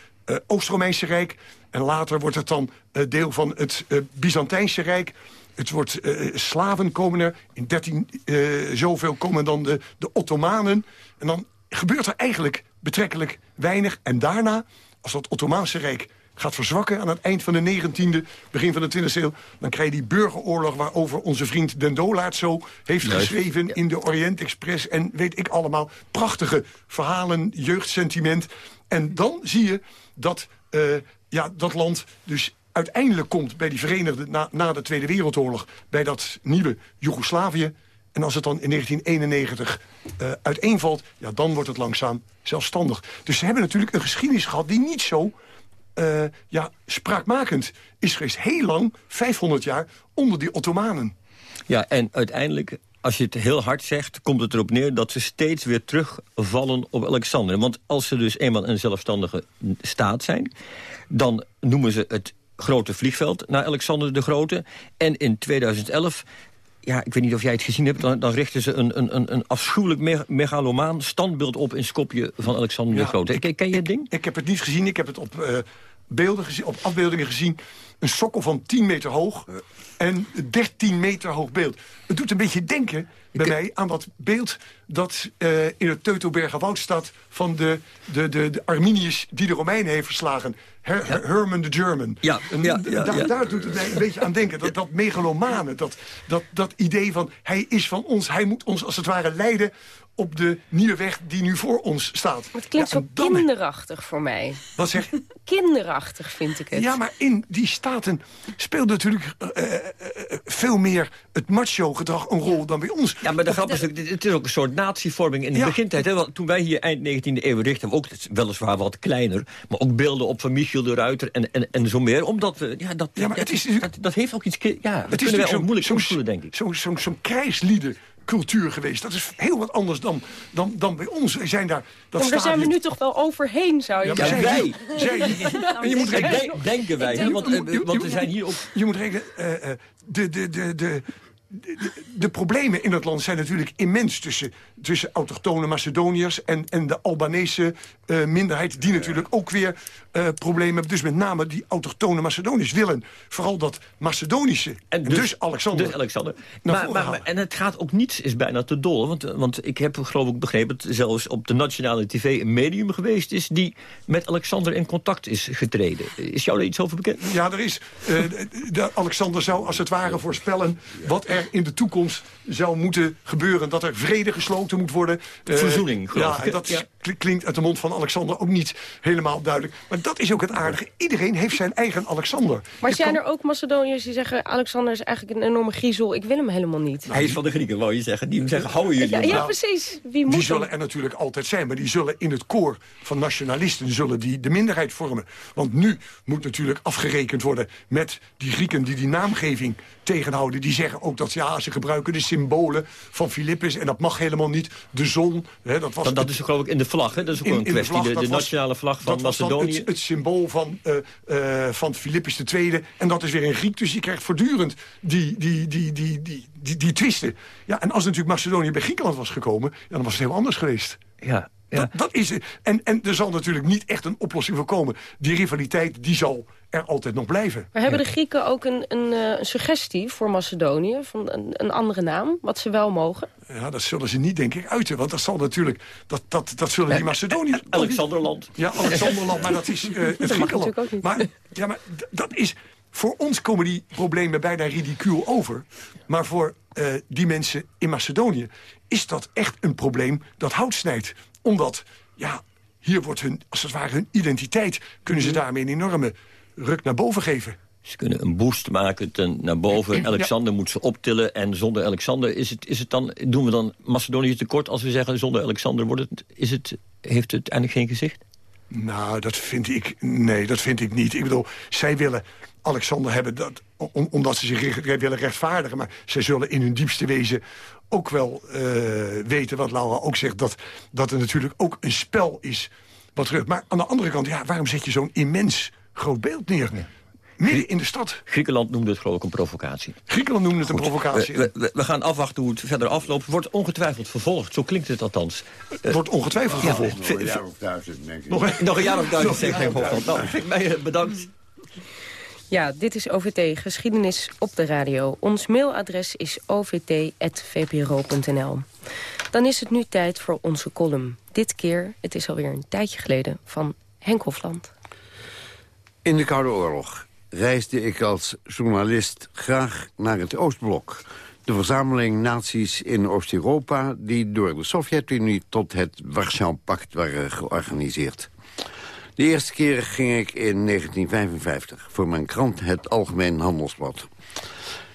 Oost-Romeinse Rijk... en later wordt het dan eh, deel van het eh, Byzantijnse Rijk... Het wordt eh, slaven komen er. In 13 eh, zoveel komen dan de, de Ottomanen. En dan gebeurt er eigenlijk betrekkelijk weinig. En daarna, als dat Ottomaanse Rijk gaat verzwakken... aan het eind van de 19e, begin van de 20e eeuw... dan krijg je die burgeroorlog waarover onze vriend Den Dolaert zo heeft geschreven... in de Orient Express en weet ik allemaal. Prachtige verhalen, jeugdsentiment. En dan zie je dat eh, ja, dat land dus uiteindelijk komt bij die Verenigde... Na, na de Tweede Wereldoorlog, bij dat nieuwe Joegoslavië... En als het dan in 1991 eh, uiteenvalt, ja, dan wordt het langzaam zelfstandig. Dus ze hebben natuurlijk een geschiedenis gehad die niet zo eh, ja, spraakmakend is geweest. Heel lang, 500 jaar, onder die Ottomanen. Ja, en uiteindelijk, als je het heel hard zegt... komt het erop neer dat ze steeds weer terugvallen op Alexander. Want als ze dus eenmaal een zelfstandige staat zijn... dan noemen ze het grote vliegveld naar Alexander de Grote. En in 2011... Ja, ik weet niet of jij het gezien hebt. Dan, dan richten ze een, een, een- afschuwelijk me- megalomaan standbeeld op in Skopje van Alexander de Grote. Ken, ken je het ding? Ik heb het niet gezien, ik heb het op, eh, beelden gezien, op afbeeldingen gezien. Een sokkel van 10 meter hoog en 13 meter hoog beeld. Het doet een beetje denken bij mij aan dat beeld dat eh, in het Teutoberger woud staat... van de, de, de, de Arminius die de Romeinen heeft verslagen. Her, Her- Herman the German. Ja, En ja, daar, ja. daar doet het mij een beetje aan denken. Dat, dat megalomane, dat, dat, dat idee van hij is van ons. Hij moet ons als het ware leiden op de nieuwe weg die nu voor ons staat. Het klinkt zo dan- kinderachtig voor mij. Wat zeg je? [laughs] Kinderachtig vind ik het. Ja, maar in die staten speelt natuurlijk eh, eh, eh, veel meer het macho-gedrag een rol dan bij ons. Ja, maar de grap is, het is ook een soort natievorming in de begintijd. Hè? Want toen wij hier eind 19e eeuw richten, ook weliswaar wat kleiner... maar ook beelden op van Michiel de Ruiter en, en, en zo meer. Omdat we, ja, dat, ja, maar het is, dat, dat heeft ook iets... Ja, dat kunnen wij ook moeilijk zo, denk ik. Zo'n zo, zo krijgslieden cultuur geweest. Dat is heel wat anders dan, dan, dan bij ons. Wij zijn daar, dat maar daar zijn we nu toch wel overheen, zou je ja, zeggen. wij. Zij, [laughs] je moet rekenen, denken wij, hè, want, uh, want we zijn hier ook... Je moet rekenen, uh, de, de, de, de, de, problemen in het land zijn natuurlijk immens... tussen, tussen autochtone Macedoniërs en, en de Albanese uh, minderheid... die natuurlijk ook weer uh, problemen hebben. Dus met name die autochtone Macedoniërs willen vooral dat Macedonische... En dus, dus Alexander. Dus Alexander. Maar, maar, en het gaat ook niets is bijna te dol. Want, want ik heb geloof ik begrepen... dat zelfs op de nationale tv een medium geweest is... die met Alexander in contact is getreden. Is jou er iets over bekend? Ja, er is. Uh, de Alexander zou als het ware voorspellen... wat er in de toekomst zou moeten gebeuren. Dat er vrede gesloten moet worden. Uh, Verzoening, Ja, dat ja. klinkt uit de mond van Alexander ook niet helemaal duidelijk. Maar dat is ook het aardige. Iedereen heeft zijn eigen Alexander. Maar zijn er ook Macedoniërs die zeggen... Alexander is eigenlijk een enorme griezel, ik wil hem helemaal niet? Hij is van de Grieken, wou je zeggen. Die zeggen, houden jullie Ja, ja precies. Wie moet die zullen er natuurlijk altijd zijn. Maar die zullen in het koor van nationalisten... zullen die de minderheid vormen. Want nu moet natuurlijk afgerekend worden... met die Grieken die die naamgeving tegenhouden. Die zeggen ook dat ja, ze gebruiken de symbolen van Philippus... en dat mag helemaal niet. De zon, hè, dat was... Dat, dat is geloof ik in de vlag, hè? Dat is ook een kwestie. De, de, nationale vlag van Macedonië. Het, het, symbool van, uh, uh, van Philippus II. En dat is weer een Griek, dus je krijgt voortdurend die, die, die, die, die, die, die twisten. Ja, en als natuurlijk Macedonië bij Griekenland was gekomen... Ja, dan was het heel anders geweest. Ja, ja. Dat, dat, is, en, en er zal natuurlijk niet echt een oplossing voor komen. Die rivaliteit die zal er altijd nog blijven. Maar hebben de Grieken ook een, een, eh, een suggestie voor Macedonië? Van een, een, andere naam, wat ze wel mogen? Ja, dat zullen ze niet, denk ik, uiten. Want dat zal natuurlijk... Dat, dat, dat zullen die Macedoniërs... Alexanderland. Ja, Alexanderland, maar dat is uh, het dat Griekenland. Ook niet. Maar, ja, maar dat is... Voor ons komen die problemen bijna ridicuul over. Maar voor uh, die mensen in Macedonië is dat echt een probleem dat hout snijdt. Omdat, ja, hier wordt hun, als het ware hun identiteit... kunnen ze mhm. daarmee een enorme ruk naar boven geven. Ze kunnen een boost maken ten, naar boven. Alexander moet ze optillen. En zonder Alexander is het, is het dan, doen we dan Macedonië tekort... als we zeggen zonder Alexander wordt het, is het, heeft het uiteindelijk geen gezicht? Nou, dat vind ik... Nee, dat vind ik niet. Ik bedoel, zij willen Alexander hebben... Dat, omdat ze zich willen rechtvaardigen. Maar zij zullen in hun diepste wezen ook wel uh, weten... wat Laura ook zegt, dat, dat er natuurlijk ook een spel is... wat terug. Maar aan de andere kant, ja, waarom zet je zo'n immens groot beeld neer. Midden in de stad. Griekenland noemde het geloof ik een provocatie. Griekenland noemde het een provocatie. We, we, we, gaan afwachten hoe het verder afloopt. Wordt ongetwijfeld vervolgd, zo klinkt het althans. Het wordt ongetwijfeld vervolgd. Nog een jaar of duizend, denk ik. Nog, nog een jaar of duizend, zegt Henk Hofland. Nou, eh, bedankt. Ja, dit is OVT, geschiedenis op de radio. Ons mailadres is ovt.vpro.nl. Dan is het nu tijd voor onze column. Dit keer, het is alweer een tijdje geleden, van Henk Hofland. In de Koude Oorlog reisde ik als journalist graag naar het Oostblok. De verzameling naties in Oost-Europa... die door de Sovjet-Unie tot het Warschau-pact waren georganiseerd. De eerste keer ging ik in 1955 voor mijn krant Het Algemeen Handelsblad.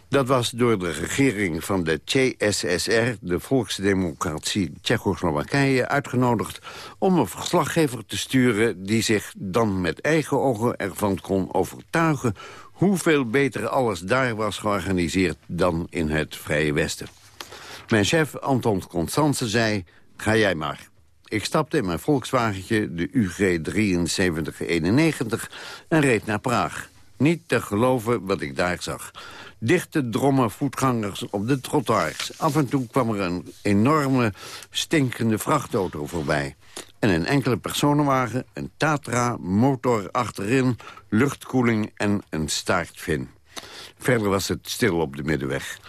Dat was door de regering van de CSSR, de Volksdemocratie Tsjechoslowakije, uitgenodigd om een verslaggever te sturen die zich dan met eigen ogen ervan kon overtuigen hoeveel beter alles daar was georganiseerd dan in het Vrije Westen. Mijn chef Anton Constance zei, ga jij maar. Ik stapte in mijn Volkswagentje, de UG 7391, en reed naar Praag. Niet te geloven wat ik daar zag. Dichte drommen voetgangers op de trottoirs. Af en toe kwam er een enorme stinkende vrachtauto voorbij. En een enkele personenwagen, een Tatra, motor achterin, luchtkoeling en een staartvin. Verder was het stil op de middenweg.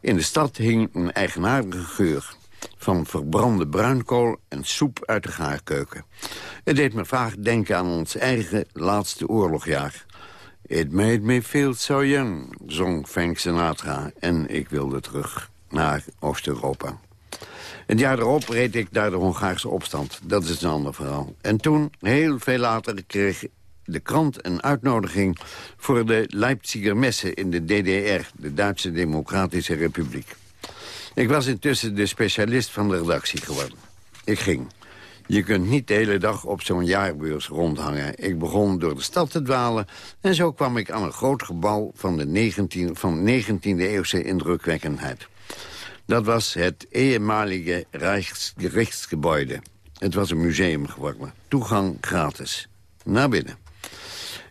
In de stad hing een eigenaardige geur van verbrande bruinkool en soep uit de gaarkeuken. Het deed me vaak denken aan ons eigen laatste oorlogjaar. It made me feel so young, zong Frank Sinatra. En ik wilde terug naar Oost-Europa. Het jaar erop reed ik naar de Hongaarse opstand. Dat is een ander verhaal. En toen, heel veel later, kreeg de krant een uitnodiging... voor de Leipziger Messe in de DDR, de Duitse Democratische Republiek. Ik was intussen de specialist van de redactie geworden. Ik ging. Je kunt niet de hele dag op zo'n jaarbeurs rondhangen. Ik begon door de stad te dwalen... en zo kwam ik aan een groot gebouw van de 19, van 19e-eeuwse indrukwekkendheid. Dat was het ehemalige Rijksgerichtsgebouwde. Het was een museum geworden. Toegang gratis. Naar binnen.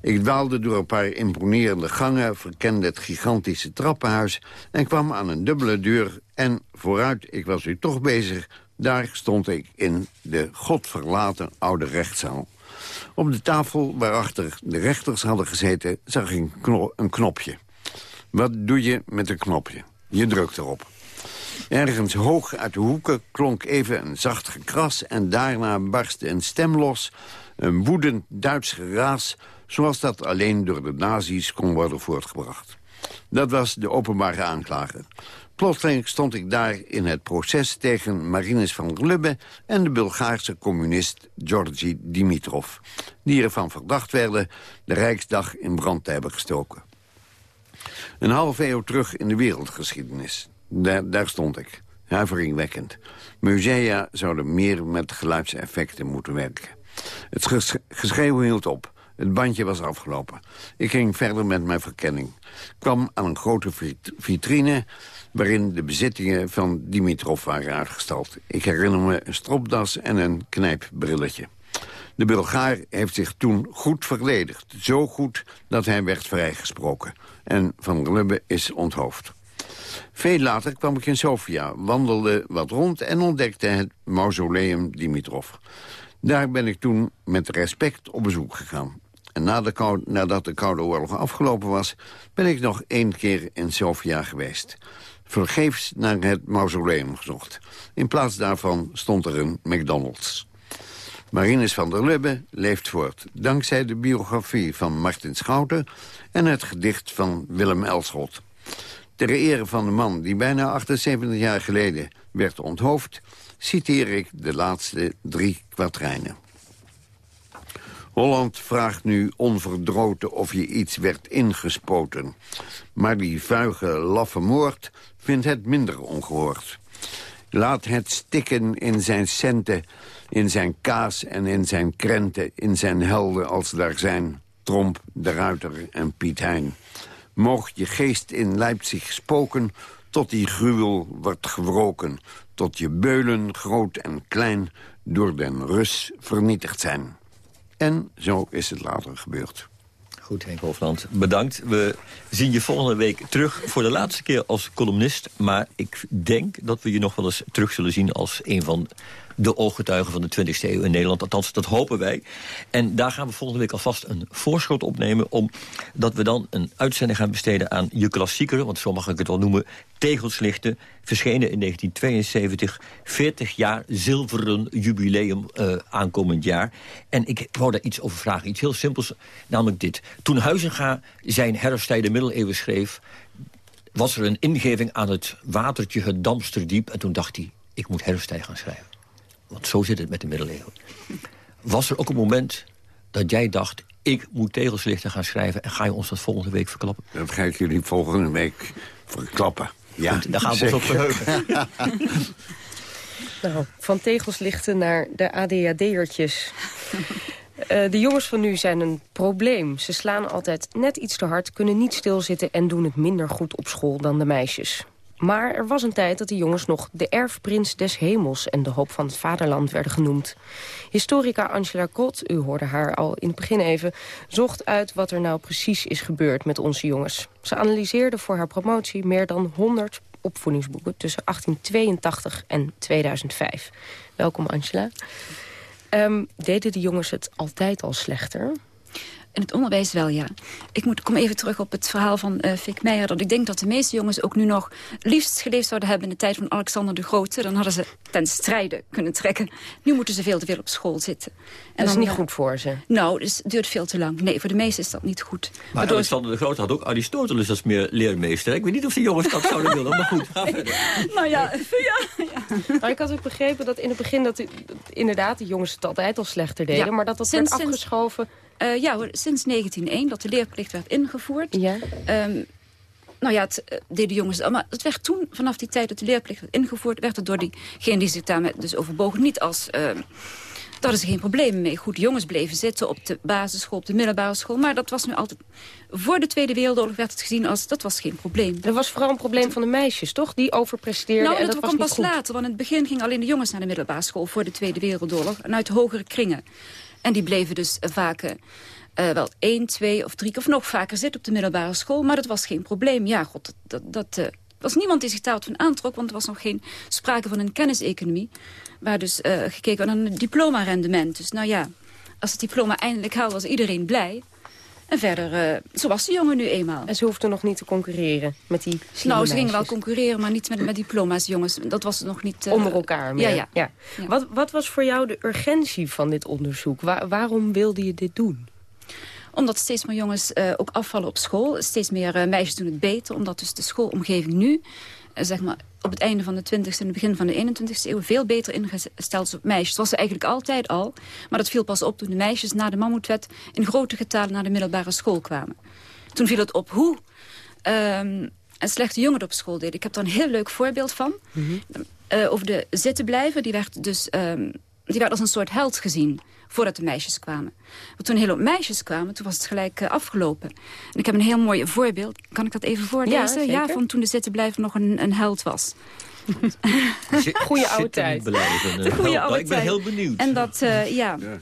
Ik dwaalde door een paar imponerende gangen, verkende het gigantische trappenhuis... en kwam aan een dubbele deur en vooruit, ik was nu toch bezig... daar stond ik in de godverlaten oude rechtszaal. Op de tafel waarachter de rechters hadden gezeten, zag ik een, knopje. Wat doe je met een knopje? Je drukt erop. Ergens hoog uit de hoeken klonk even een zacht gekras... en daarna barstte een stem los, een woedend Duits geraas... zoals dat alleen door de nazi's kon worden voortgebracht. Dat was de openbare aanklager. Plotseling stond ik daar in het proces tegen Marinus van Lubbe... en de Bulgaarse communist Georgi Dimitrov... die ervan verdacht werden de Rijksdag in brand te hebben gestoken. Een half eeuw terug in de wereldgeschiedenis. Daar, daar stond ik. Huiveringwekkend. Musea zouden meer met geluidseffecten moeten werken. Het ges geschreeuw hield op. Het bandje was afgelopen. Ik ging verder met mijn verkenning. Kwam aan een grote vitrine waarin de bezittingen van Dimitrov waren uitgestald. Ik herinner me een stropdas en een knijpbrilletje. De Bulgaar heeft zich toen goed verledigd. Zo goed dat hij werd vrijgesproken. En Van der is onthoofd. Veel later kwam ik in Sofia, wandelde wat rond en ontdekte het mausoleum Dimitrov. Daar ben ik toen met respect op bezoek gegaan. En na de nadat de Koude Oorlog afgelopen was... ben ik nog één keer in Sofia geweest. Vergeefs naar het mausoleum gezocht. In plaats daarvan stond er een McDonald's. Marinus van der Lubbe leeft voort... dankzij de biografie van Martin Schouten... en het gedicht van Willem Elschot. Ter ere van de man die bijna 78 jaar geleden werd onthoofd... citeer ik de laatste drie kwatrijnen. Holland vraagt nu onverdroten of je iets werd ingespoten. Maar die vuige, laffe moord vindt het minder ongehoord. Laat het stikken in zijn centen, in zijn kaas en in zijn krenten... in zijn helden als daar zijn, Tromp, de Ruiter en Piet Hein. Mocht je geest in Leipzig spoken, tot die gruwel wordt gewroken. Tot je beulen, groot en klein, door den Rus vernietigd zijn. En zo is het later gebeurd. Goed, Henk Hofland, bedankt. We zien je volgende week terug voor de laatste keer als columnist. Maar ik denk dat we je nog wel eens terug zullen zien... als een van de ooggetuigen van de 20e eeuw in Nederland. Althans, dat hopen wij. En daar gaan we volgende week alvast een voorschot opnemen... omdat we dan een uitzending gaan besteden aan je klassieker... want zo mag ik het wel noemen, Tegelslichten... verschenen in 1972, 40 jaar zilveren jubileum uh, aankomend jaar. En ik wou daar iets over vragen, iets heel simpels, namelijk dit. Toen Huizinga zijn herfsttijde middeleeuwen schreef... was er een ingeving aan het watertje, het Damsterdiep... en toen dacht hij, ik moet herfsttijd gaan schrijven. Want zo zit het met de middeleeuwen. Was er ook een moment dat jij dacht... ik moet tegelslichten gaan schrijven... en ga je ons dat volgende week verklappen? Dat ga ik jullie volgende week verklappen. Ja, Goed, daar gaan we ons op verheugen. [laughs] nou, van tegelslichten naar de ADHD'ertjes. Uh, de jongens van nu zijn een probleem. Ze slaan altijd net iets te hard, kunnen niet stilzitten... en doen het minder goed op school dan de meisjes. Maar er was een tijd dat de jongens nog de erfprins des hemels... en de hoop van het vaderland werden genoemd. Historica Angela Kot, u hoorde haar al in het begin even... zocht uit wat er nou precies is gebeurd met onze jongens. Ze analyseerde voor haar promotie meer dan 100 opvoedingsboeken... tussen 1882 en 2005. Welkom, Angela. Um, deden de jongens het altijd al slechter? In het onderwijs wel, ja. Ik moet, kom even terug op het verhaal van uh, Fik Meijer. Dat ik denk dat de meeste jongens ook nu nog liefst geleefd zouden hebben... in de tijd van Alexander de Grote. Dan hadden ze ten strijde kunnen trekken. Nu moeten ze veel te veel op school zitten. En dat is niet eh, goed voor ze? Nou, dus het duurt veel te lang. Nee, voor de meesten is dat niet goed. Maar Alexander de Grote had ook Aristoteles als meer leermeester. Ik weet niet of die jongens dat zouden willen, maar goed. [laughs] nou ja, [laughs] ja, ja. Maar ik had ook begrepen dat in het begin... dat inderdaad de jongens het altijd al slechter deden... maar dat dat sinds, werd afgeschoven... Uh, ja, sinds 1901 dat de leerplicht werd ingevoerd. Ja. Um, nou ja, het uh, deden jongens... Maar het werd toen, vanaf die tijd dat de leerplicht werd ingevoerd... werd het door diegenen die zich daarmee dus overbogen niet als... Uh, daar is geen probleem mee. Goed, jongens bleven zitten op de basisschool, op de middelbare school. Maar dat was nu altijd... Voor de Tweede Wereldoorlog werd het gezien als... dat was geen probleem. Dat was vooral een probleem van de meisjes, toch? Die overpresteerden nou, en dat, dat kwam was pas goed. later. Want in het begin gingen alleen de jongens naar de middelbare school... voor de Tweede Wereldoorlog. En uit hogere kringen. En die bleven dus vaak... Uh, wel één, twee of drie of nog vaker zitten op de middelbare school. Maar dat was geen probleem. Ja, god, dat... dat, uh, was niemand die zich daar van aantrok, want er was nog geen sprake van een kenniseconomie. Waar dus uh, gekeken werd naar een diploma-rendement. Dus nou ja, als het diploma eindelijk haalde, was iedereen blij. En verder, uh, zo was de jongen nu eenmaal. En ze hoefde nog niet te concurreren met die Nou, ze gingen wel concurreren, maar niet met, met diploma's, jongens. Dat was nog niet... Uh, Onder elkaar meer. Ja, ja. ja. ja. Wat, wat was voor jou de urgentie van dit onderzoek? Waar, waarom wilde je dit doen? Omdat steeds meer jongens uh, ook afvallen op school. Steeds meer meisjes doen het beter. Omdat dus de schoolomgeving nu, zeg maar, op het einde van de 20e en het begin van de 21e eeuw... veel beter ingesteld op meisjes. Dat was ze eigenlijk altijd al. Maar dat viel pas op toen de meisjes na de mammoetwet... in grote getalen naar de middelbare school kwamen. Toen viel het op hoe um, een slechte jongen op school deed. Ik heb daar een heel leuk voorbeeld van. Mm -hmm. over de zittenblijver. Die werd dus um, die werd als een soort held gezien voordat de meisjes kwamen. Want toen een hele hoop meisjes kwamen, toen was het gelijk uh, afgelopen. En ik heb een heel mooi voorbeeld. Kan ik dat even voorlezen? Ja, ja van toen de zittenblijver nog een, een held was. [laughs] Goeie oude tijd. De goede oude Ik ben heel benieuwd. En dat, uh, ja... ja.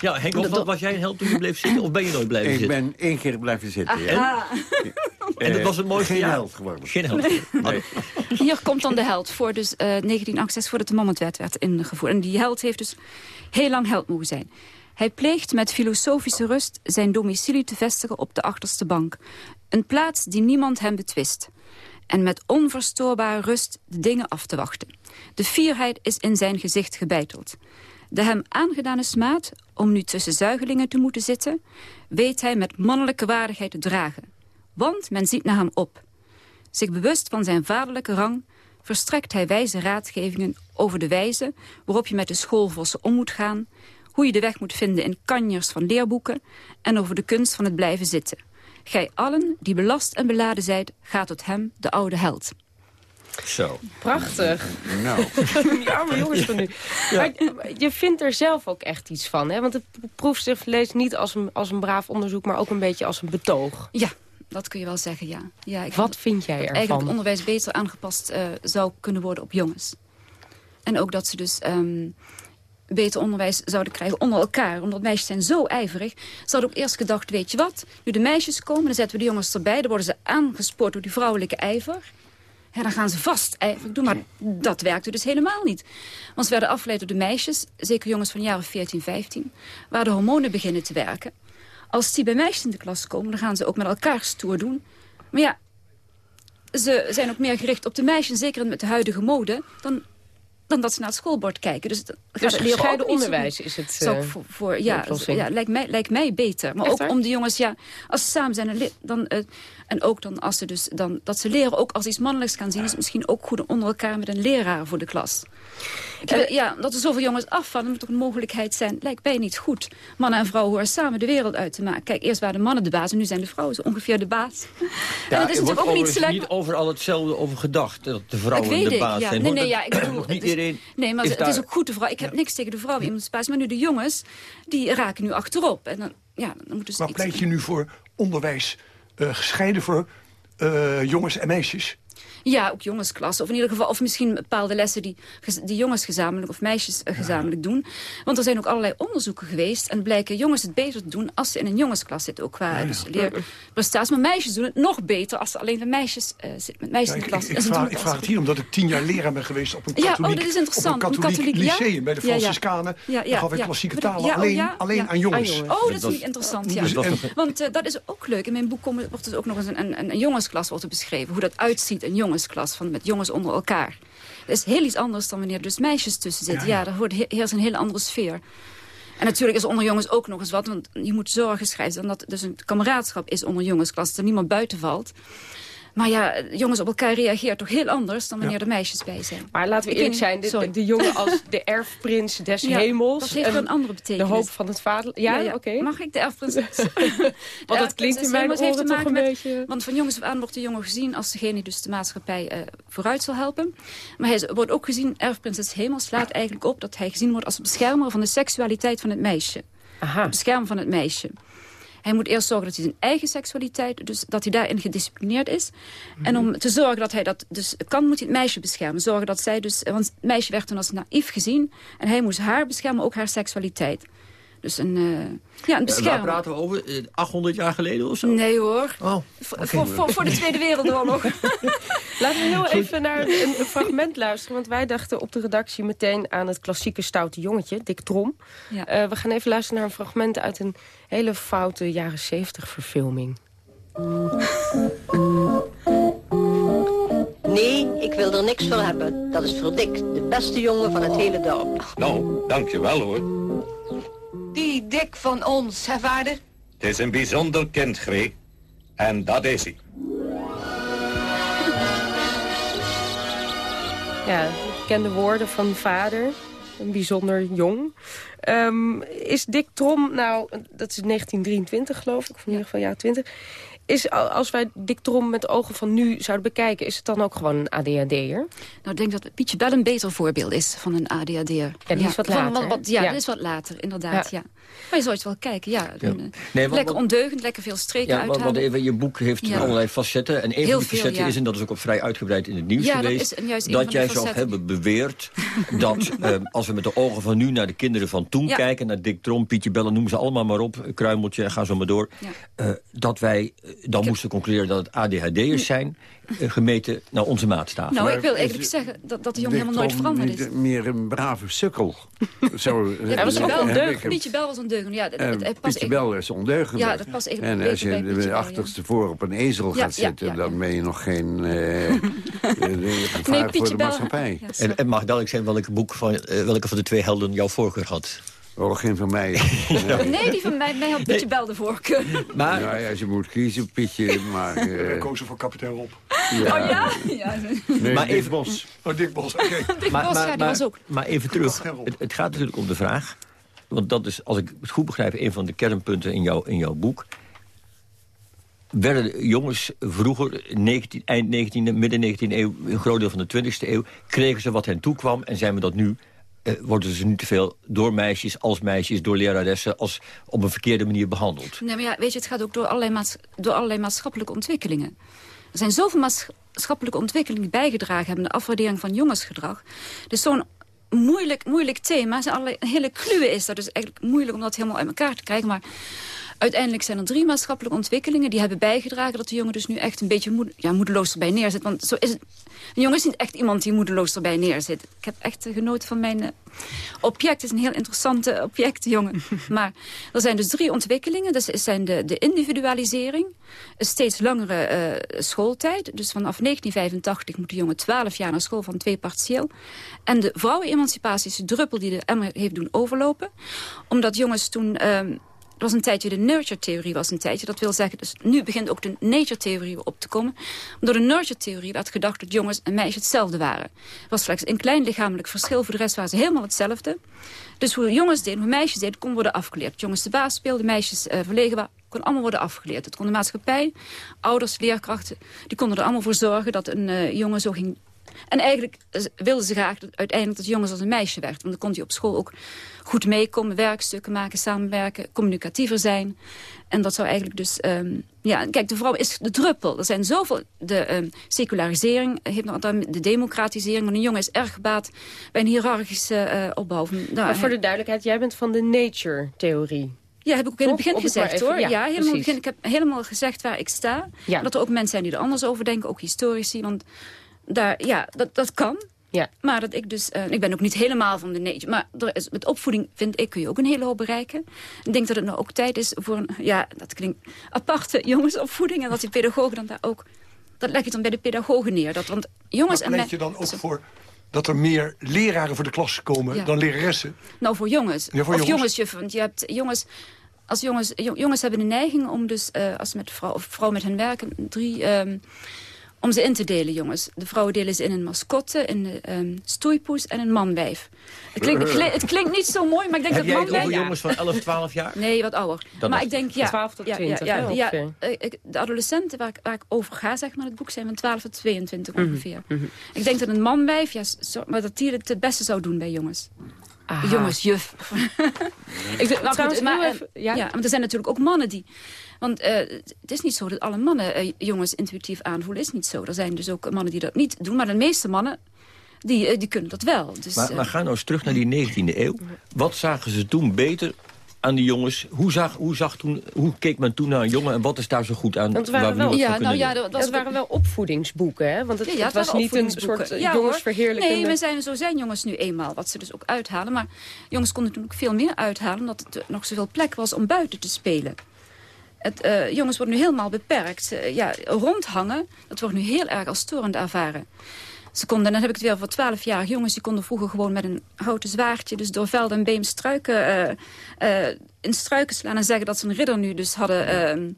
Ja, Henk, of, was jij een held toen je bleef zitten? Of ben je nooit blijven ik zitten? Ik ben één keer blijven zitten, ja. En dat was het mooiste Geen jaar? held geworden. Geen held. Nee. [laughs] Hier komt dan de held voor dus, uh, 1968, voordat de Mammoetwet werd ingevoerd. En die held heeft dus heel lang held mogen zijn. Hij pleegt met filosofische rust zijn domicilie te vestigen op de achterste bank. Een plaats die niemand hem betwist. En met onverstoorbare rust de dingen af te wachten. De fierheid is in zijn gezicht gebeiteld. De hem aangedane smaad om nu tussen zuigelingen te moeten zitten... weet hij met mannelijke waardigheid te dragen. Want men ziet naar hem op. Zich bewust van zijn vaderlijke rang verstrekt hij wijze raadgevingen over de wijze waarop je met de schoolvossen om moet gaan, hoe je de weg moet vinden in kanjers van leerboeken en over de kunst van het blijven zitten. Gij allen die belast en beladen zijt, gaat tot hem, de oude held. Zo. Prachtig. Nou. [laughs] Die arme jongens van nu. Ja. Maar je vindt er zelf ook echt iets van, hè? Want het proefschrift leest niet als een, als een braaf onderzoek, maar ook een beetje als een betoog. Ja, dat kun je wel zeggen, ja. ja ik Wat vind jij ervan? Eigenlijk het onderwijs beter aangepast uh, zou kunnen worden op jongens. En ook dat ze dus um, beter onderwijs zouden krijgen onder elkaar. Omdat meisjes zijn zo ijverig. Ze hadden ook eerst gedacht, weet je wat? Nu de meisjes komen, dan zetten we de jongens erbij. Dan worden ze aangespoord door die vrouwelijke ijver. Ja, dan gaan ze vast ijverig doen. Maar dat werkte dus helemaal niet. Want ze werden afgeleid door de meisjes. Zeker jongens van jaren 14, 15. Waar de hormonen beginnen te werken. Als die bij meisjes in de klas komen, dan gaan ze ook met elkaar stoer doen. Maar ja, ze zijn ook meer gericht op de meisjes, zeker met de huidige mode, dan, dan dat ze naar het schoolbord kijken. Dus, dat dus gaat gescheiden onderwijs is het uh, voor, voor, ja, ja lijkt, mij, lijkt mij beter. Maar Echt, ook om de jongens, ja, als ze samen zijn, en, dan, uh, en ook dan als ze dus dan, dat ze leren ook als iets mannelijks gaan zien, is het misschien ook goed onder elkaar met een leraar voor de klas. Uh, ja, dat er zoveel jongens afvallen, moet toch een mogelijkheid zijn. Lijkt mij niet goed. Mannen en vrouwen horen samen de wereld uit te maken. Kijk, eerst waren de mannen de baas en nu zijn de vrouwen zo ongeveer de baas. [laughs] Ja, en het is natuurlijk ook niet slecht. niet overal hetzelfde over gedacht, dat de vrouwen weet de ik, baas ja. zijn. Nee, nee, ja, ik bedoel, niet is, iedereen nee, maar is het daar... is ook goed de vrouw. Ik heb ja. niks tegen de vrouw in de baas, maar nu de jongens, die raken nu achterop. En dan, ja, dan moeten ze maar pleit je nu voor onderwijs gescheiden voor uh, jongens en meisjes? Ja, ook jongensklassen. Of in ieder geval, of misschien bepaalde lessen die, die jongens gezamenlijk of meisjes uh, gezamenlijk ja. doen. Want er zijn ook allerlei onderzoeken geweest. En blijken jongens het beter te doen als ze in een jongensklas zitten. Ook qua ja, dus leerprestaties. Maar meisjes doen het nog beter als ze alleen met meisjes uh, zitten. Met meisjes ja, in de klas. Ik, ik, ik, vraag, ik vraag het hier omdat ik tien jaar leraar ben geweest op een katholiek, ja, oh, dat is interessant. Op een katholiek, katholiek lyceum bij de Franciscanen. Ja, ja. gaf ik klassieke talen alleen, oh, alleen aan jongens. Oh, dat vind ik interessant. Ja. Dus, en, Want uh, dat is ook leuk. In mijn boek komt, wordt dus ook nog eens een, een, een jongensklas wordt beschreven. Hoe dat uitziet, een jongensklas van met jongens onder elkaar. Dat is heel iets anders dan wanneer er dus meisjes tussen zitten. Ja, ja. ja daar heerst een hele andere sfeer. En natuurlijk is onder jongens ook nog eens wat. Want je moet zorgen schrijven. Dat dus een kameraadschap is onder jongensklas. Dat er niemand buiten valt. Maar ja, jongens op elkaar reageert toch heel anders dan wanneer er meisjes bij zijn. Maar laten we Ik eerlijk zijn, de, de jongen [laughs] als de erfprins des Ja, hemels. dat heeft een andere betekenis. De hoop van het vader. Ja, oké. Mag ik de erfprinses? [laughs] Want dat klinkt in mijn oren toch een met- beetje... Want van jongens af aan wordt de jongen gezien als degene die dus de maatschappij eh, vooruit zal helpen. Maar hij wordt ook gezien, erfprinses Hemel slaat eigenlijk op dat hij gezien wordt als beschermer van de seksualiteit van het meisje. Aha. Beschermer van het meisje. Hij moet eerst zorgen dat hij zijn eigen seksualiteit, dus dat hij daarin gedisciplineerd is. En om te zorgen dat hij dat dus kan, moet hij het meisje beschermen. Zorgen dat zij dus, want het meisje werd toen als naïef gezien. En hij moest haar beschermen, ook haar seksualiteit. Dus een, eh, ja, een Eh, Waar praten we over? Eh, 800 jaar geleden of zo? Nee hoor. Oh, Voor, voor, voor, voor de Tweede Wereldoorlog. [laughs] Laten we heel even naar een, een fragment luisteren. Want wij dachten op de redactie meteen aan het klassieke stoute jongetje, Dick Trom. Ja. Eh, we gaan even luisteren naar een fragment uit een hele foute jaren 70 verfilming. Nee, ik wil er niks van hebben. Dat is voor Dick, de beste jongen van het hele dorp. Nou, dankjewel hoor. Die dik van ons, hè vader? Het is een bijzonder kind, Gree. En dat is hij. Ja, bekende woorden van vader. Een bijzonder jong. Ehm, is Dick Trom, nou, dat is 1923 geloof ik, of in ieder geval ja 20. Is, als wij Dick Trom met de ogen van nu zouden bekijken... is het dan ook gewoon een ADHD'er? Nou, ik denk dat Pietje Bel een beter voorbeeld is van een ADHD'er. Ja, die is wat van- later, wat- ja, Ja. dat is wat later, inderdaad, Ja. ja. Maar je zou het wel kijken, ja. Ja. Een, Nee, lekker wat- ondeugend, lekker veel streken Ja, want, uithalen. want even, je boek heeft Ja. allerlei facetten. En een Heel van die veel, facetten ja. is, en dat is ook op vrij uitgebreid in het nieuws Ja, dat geweest... is dat van de jij zou hebben beweerd dat [laughs] eh, als we met de ogen van nu naar de kinderen van toen Ja. kijken... naar Dick Trom, Pietje Bellen, noem ze allemaal maar op, Kruimeltje, ga zo maar door... Ja. eh, dat wij eh, dan moesten concluderen dat het ADHD'ers zijn... eh, gemeten naar onze maatstaven. Nou, ik wil eigenlijk zeggen dat, dat de jongen helemaal nooit veranderd is. meer een brave sukkel. [laughs] Zo, Ja, was heb wel ondeugend. Pietje Bel was ondeugend. Ja, Eh, Pietje Bel is ondeugend. Ja, dat past echt En als je ja. achterste voor op een ezel Ja, gaat ja, zitten... ja, ja. dan ben je nog geen eh, [laughs] eh, gevaar Nee, voor de maatschappij. Ja, En, en mag duidelijk zijn welke, boek van, eh, welke van de twee helden jouw voorkeur had. Oh, geen van mij. [laughs] Nee, die van mij, mij had Pietje Bel de voorkeur. Maar, Ja, ja, je moet kiezen, Pietje, maar... [laughs] eh, We kozen voor kapitein Rob. Oh ja? Ja, nee, Maar Dick even- Bos. Oh, Dick Bos, oké. [laughs] Dick maar, Bos, maar, ja, die maar- was ook. maar even terug. Op. Het, het gaat natuurlijk om de vraag... want dat is, als ik het goed begrijp... een van de kernpunten in, jouw in jouw boek... werden jongens vroeger, 19, eind 19e, midden 19e eeuw... een groot deel van de 20e eeuw... kregen ze wat hen toekwam en zijn we dat nu... eh, worden ze nu te veel door meisjes, als meisjes, door leraressen... als op een verkeerde manier behandeld. Nee, maar ja, weet je, het gaat ook door allerlei, door allerlei maatschappelijke ontwikkelingen. Er zijn zoveel maatschappelijke ontwikkelingen bijgedragen hebben... de afwaardering van jongensgedrag. Dus zo'n moeilijk, moeilijk thema, zijn allerlei, een hele kluwe is dat. Dus eigenlijk moeilijk om dat helemaal uit elkaar te krijgen. Maar uiteindelijk zijn er drie maatschappelijke ontwikkelingen... die hebben bijgedragen dat de jongen dus nu echt een beetje ja, moedeloos erbij neerzit. Want zo is het, een jongen is niet echt iemand die moedeloos erbij neerzit. Ik heb echt eh, genoten van mijn eh, object. Het is een heel interessante [laughs] object, jongen. maar er zijn dus drie ontwikkelingen. Dat zijn de, de individualisering, een steeds langere eh, schooltijd. Dus vanaf 1985 moet de jongen 12 jaar naar school van twee partieel. En de vrouwenemancipatie is de druppel die de emmer heeft doen overlopen. Omdat jongens toen... ehm, er was een tijdje de nurture-theorie was een tijdje. Dat wil zeggen, dus nu begint ook de nature-theorie op te komen. Door de nurture-theorie werd gedacht dat jongens en meisjes hetzelfde waren. Er was slechts een klein lichamelijk verschil. Voor de rest waren ze helemaal hetzelfde. Dus hoe jongens deden, hoe meisjes deden, kon worden afgeleerd. Jongens de baas speelden, meisjes eh, verlegen waren, kon allemaal worden afgeleerd. Het kon de maatschappij, ouders, leerkrachten, die konden er allemaal voor zorgen dat een eh, jongen zo ging en eigenlijk eh, wilden ze graag dat uiteindelijk dat jongens als een meisje werd. Want dan kon hij op school ook goed meekomen, werkstukken maken, samenwerken, communicatiever zijn. En dat zou eigenlijk dus... ehm, ja, kijk, de vrouw is de druppel. Er zijn zoveel... De ehm, secularisering heeft nog de democratisering. Maar een jongen is erg gebaat bij een hiërarchische eh, opbouw. Nou, Maar voor de duidelijkheid, jij bent van de nature-theorie. ja, heb ik ook in het begin gezegd even- hoor. ja, Ja, helemaal begin. Ik heb helemaal gezegd waar ik sta. Ja. Dat er ook mensen zijn die er anders over denken, ook historici. Want daar, ja, dat, dat kan. Ja. Maar dat ik dus, eh, ik ben ook niet helemaal van de nature. Maar er is, met opvoeding vind ik kun je ook een hele hoop bereiken. Ik denk dat het nou ook tijd is voor een, ja, dat klinkt aparte jongensopvoeding. En dat die pedagogen dan daar ook, dat leg je dan bij de pedagogen neer. Dat, want jongens Maar en pleit je dan ook voor dat er meer leraren voor de klas komen Ja. dan leraressen? Nou, voor jongens. Ja, voor of jongens. jongensjuffen. Want je hebt jongens... Als jongens, jo- jongens hebben de neiging om dus, eh, als ze met vrouw, of vrouw met hen werken, drie, ehm, om ze in te delen, jongens. De vrouwen delen ze in een mascotte, een um, stoeipoes en een manwijf. Het klinkt, het, klinkt, het klinkt niet zo mooi, maar ik denk Heb dat jij het manwijf... over jongens van 11, 12 jaar? Nee, wat ouder. Dan maar is ik denk, het ja... 12 tot ja, 20, ja, ja, ja, eh, de adolescenten waar ik, waar ik over ga, zeg maar, in het boek, zijn van 12 tot 22 Mhm, ongeveer. Ik denk dat een manwijf, ja, zo, maar dat die het het beste zou doen bij jongens. Aha. Jongens, juf. [laughs] Ik vind- Maar trouwens, goed, maar, eh, even- ja. ja. maar er zijn natuurlijk ook mannen die... Want eh, het is niet zo dat alle mannen eh, jongens intuïtief aanvoelen. is niet zo. Er zijn dus ook mannen die dat niet doen. Maar de meeste mannen, die, eh, die kunnen dat wel. Dus, Maar, maar ga nou eens terug naar die 19e eeuw. Wat zagen ze toen beter aan die jongens? Hoe, zag, hoe, zag toen, hoe keek men toen naar een jongen en wat is daar zo goed aan? Want waren we wel- Ja, nou ja, dat was het waren wel opvoedingsboeken, hè? Want het, Ja, ja, het het was niet een soort Ja, jongensverheerlijkende... Nee, maar zijn, zo zijn jongens nu eenmaal. Wat ze dus ook uithalen. Maar jongens konden toen ook veel meer uithalen... omdat het nog zoveel plek was om buiten te spelen. Het, eh, jongens worden nu helemaal beperkt. Eh, ja, rondhangen, dat wordt nu heel erg als storend ervaren. Ze konden, en dan heb ik het weer voor 12-jarige jongens... die konden vroeger gewoon met een houten zwaardje... dus door velden en beem struiken, eh, in struiken slaan... en zeggen dat ze een ridder nu dus hadden...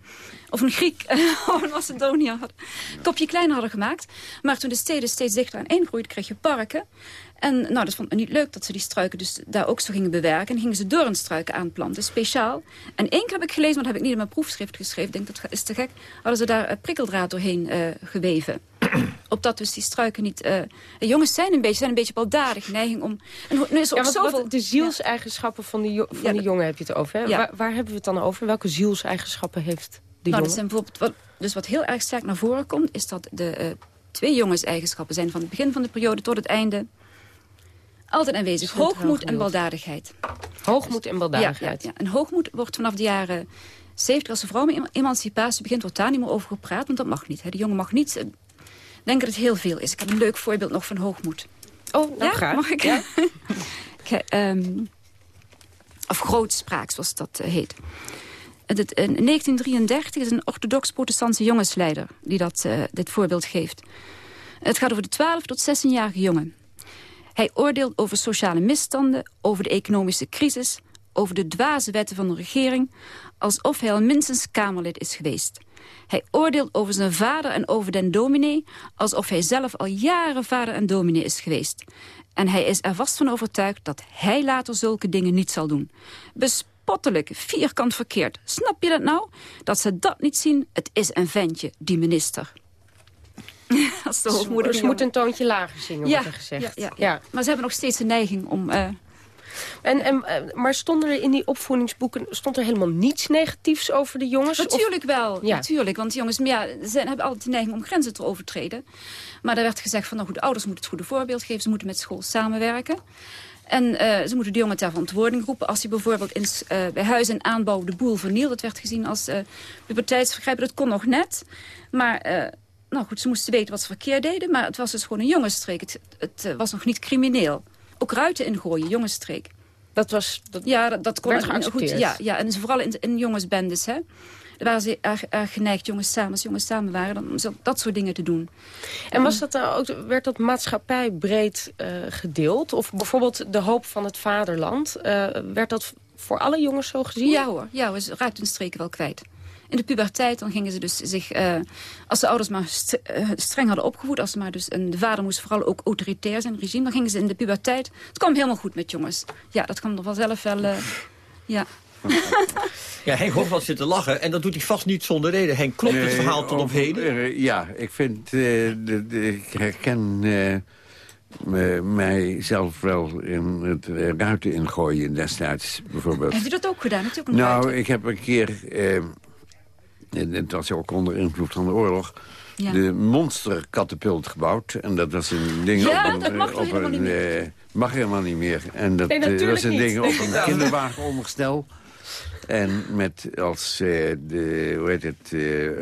of een Griek [laughs] of een Macedoniër hadden, kopje kleiner hadden gemaakt. Maar toen de steden steeds dichter aan één groeiden, kreeg je parken. En nou, dat vond ik niet leuk dat ze die struiken dus daar ook zo gingen bewerken. En gingen ze doornstruiken aanplanten, speciaal. En één keer heb ik gelezen, maar dat heb ik niet in mijn proefschrift geschreven. Ik denk, dat is te gek. Hadden ze daar eh, prikkeldraad doorheen eh, geweven. [clears throat] Opdat dus die struiken niet... eh, jongens zijn een beetje, zijn een beetje baldadig, neiging om... En nu is er Ja, ook want zoveel... wat, de zielseigenschappen van die, van Ja, die dat- jongen heb je het over. Hè? Waar, waar hebben we het dan over? Welke zielseigenschappen heeft die nou, dat jongen? zijn bijvoorbeeld wat, dus wat heel erg sterk naar voren komt... is dat de twee jongenseigenschappen zijn van het begin van de periode tot het einde... altijd aanwezig. Hoogmoed en baldadigheid. Hoogmoed en baldadigheid. Ja, ja, ja. En hoogmoed wordt vanaf de jaren 70, als de vrouwenemancipatie begint... wordt daar niet meer over gepraat, want dat mag niet. Hè. De jongen mag niet eh, denken dat het heel veel is. Ik heb een leuk voorbeeld nog van hoogmoed. Oh, nou ja, graag. mag ik? Ja. [laughs] Ehm, of grootspraak, zoals dat eh, heet. In 1933 is een orthodox-protestantse jongensleider... die dat, eh, dit voorbeeld geeft. Het gaat over de 12 tot 16-jarige jongen. Hij oordeelt over sociale misstanden, over de economische crisis... over de dwaze wetten van de regering... alsof hij al minstens Kamerlid is geweest. Hij oordeelt over zijn vader en over den dominee... alsof hij zelf al jaren vader en dominee is geweest. En hij is er vast van overtuigd dat hij later zulke dingen niet zal doen. Bespottelijk, vierkant verkeerd. Snap je dat nou? Dat ze dat niet zien, het is een ventje, die minister. [laughs] Is de Ze, hoogmoedige ze moet een toontje lager zingen, Ja, wordt er gezegd. ja, ja, ja. Maar ze hebben nog steeds de neiging om... eh, En, en, eh, maar stonden er in die opvoedingsboeken stond er helemaal niets negatiefs over de jongens? Of- Natuurlijk wel, Ja. natuurlijk. Want jongens maar ja, ze hebben altijd de neiging om grenzen te overtreden. Maar daar werd gezegd van, nou goed, de ouders moeten het goede voorbeeld geven. Ze moeten met school samenwerken. En eh, ze moeten de jongen ter verantwoording roepen. Als hij bijvoorbeeld in, eh, bij huis en aanbouw de boel vernielt. Dat werd gezien als uh, puberteitsvergrijpen. Dat kon nog net. Maar eh, nou goed, ze moesten weten wat ze verkeerd deden. Maar het was dus gewoon een jongensstreek. Het, het eh, was nog niet crimineel. Ook ruiten ingooien, jongensstreek. Dat was... Dat ja, dat, dat kon werd goed. Ja, ja, en vooral in, in jongensbendes, hè. Daar waren ze erg, erg geneigd, jongens samen, als jongens samen waren, dan, dat soort dingen te doen. En was dat nou ook, werd dat maatschappij breed eh, gedeeld? Of bijvoorbeeld de hoop van het vaderland? eh, werd dat voor alle jongens zo gezien? Ja hoor, ja raakten streken wel kwijt. In de puberteit dan gingen ze dus zich, eh, als de ouders maar st- eh, streng hadden opgevoed, als ze maar dus, en de vader moest vooral ook autoritair zijn, regime, dan gingen ze in de puberteit. Het kwam helemaal goed met jongens. Ja, dat kwam er vanzelf wel, eh, ja. [laughs] Ja, Henk Hofland zit te lachen en dat doet hij vast niet zonder reden. Henk, klopt het verhaal tot op heden? ja, ik vind... eh, de, de- ik herken eh, me- mijzelf wel in het ruiten ingooien destijds, bijvoorbeeld. Heeft u dat ook gedaan? Een Nou, ik heb een keer... eh, en het was ook onder invloed van de oorlog... Ja. de monsterkatapult gebouwd. En dat was een ding Ja, op een... dat mag eh, op helemaal een niet meer? eh, mag helemaal niet meer. En dat Nee, eh, was een niet. ding op een dan. kinderwagenonderstel. En met als eh, de, hoe heet het, eh,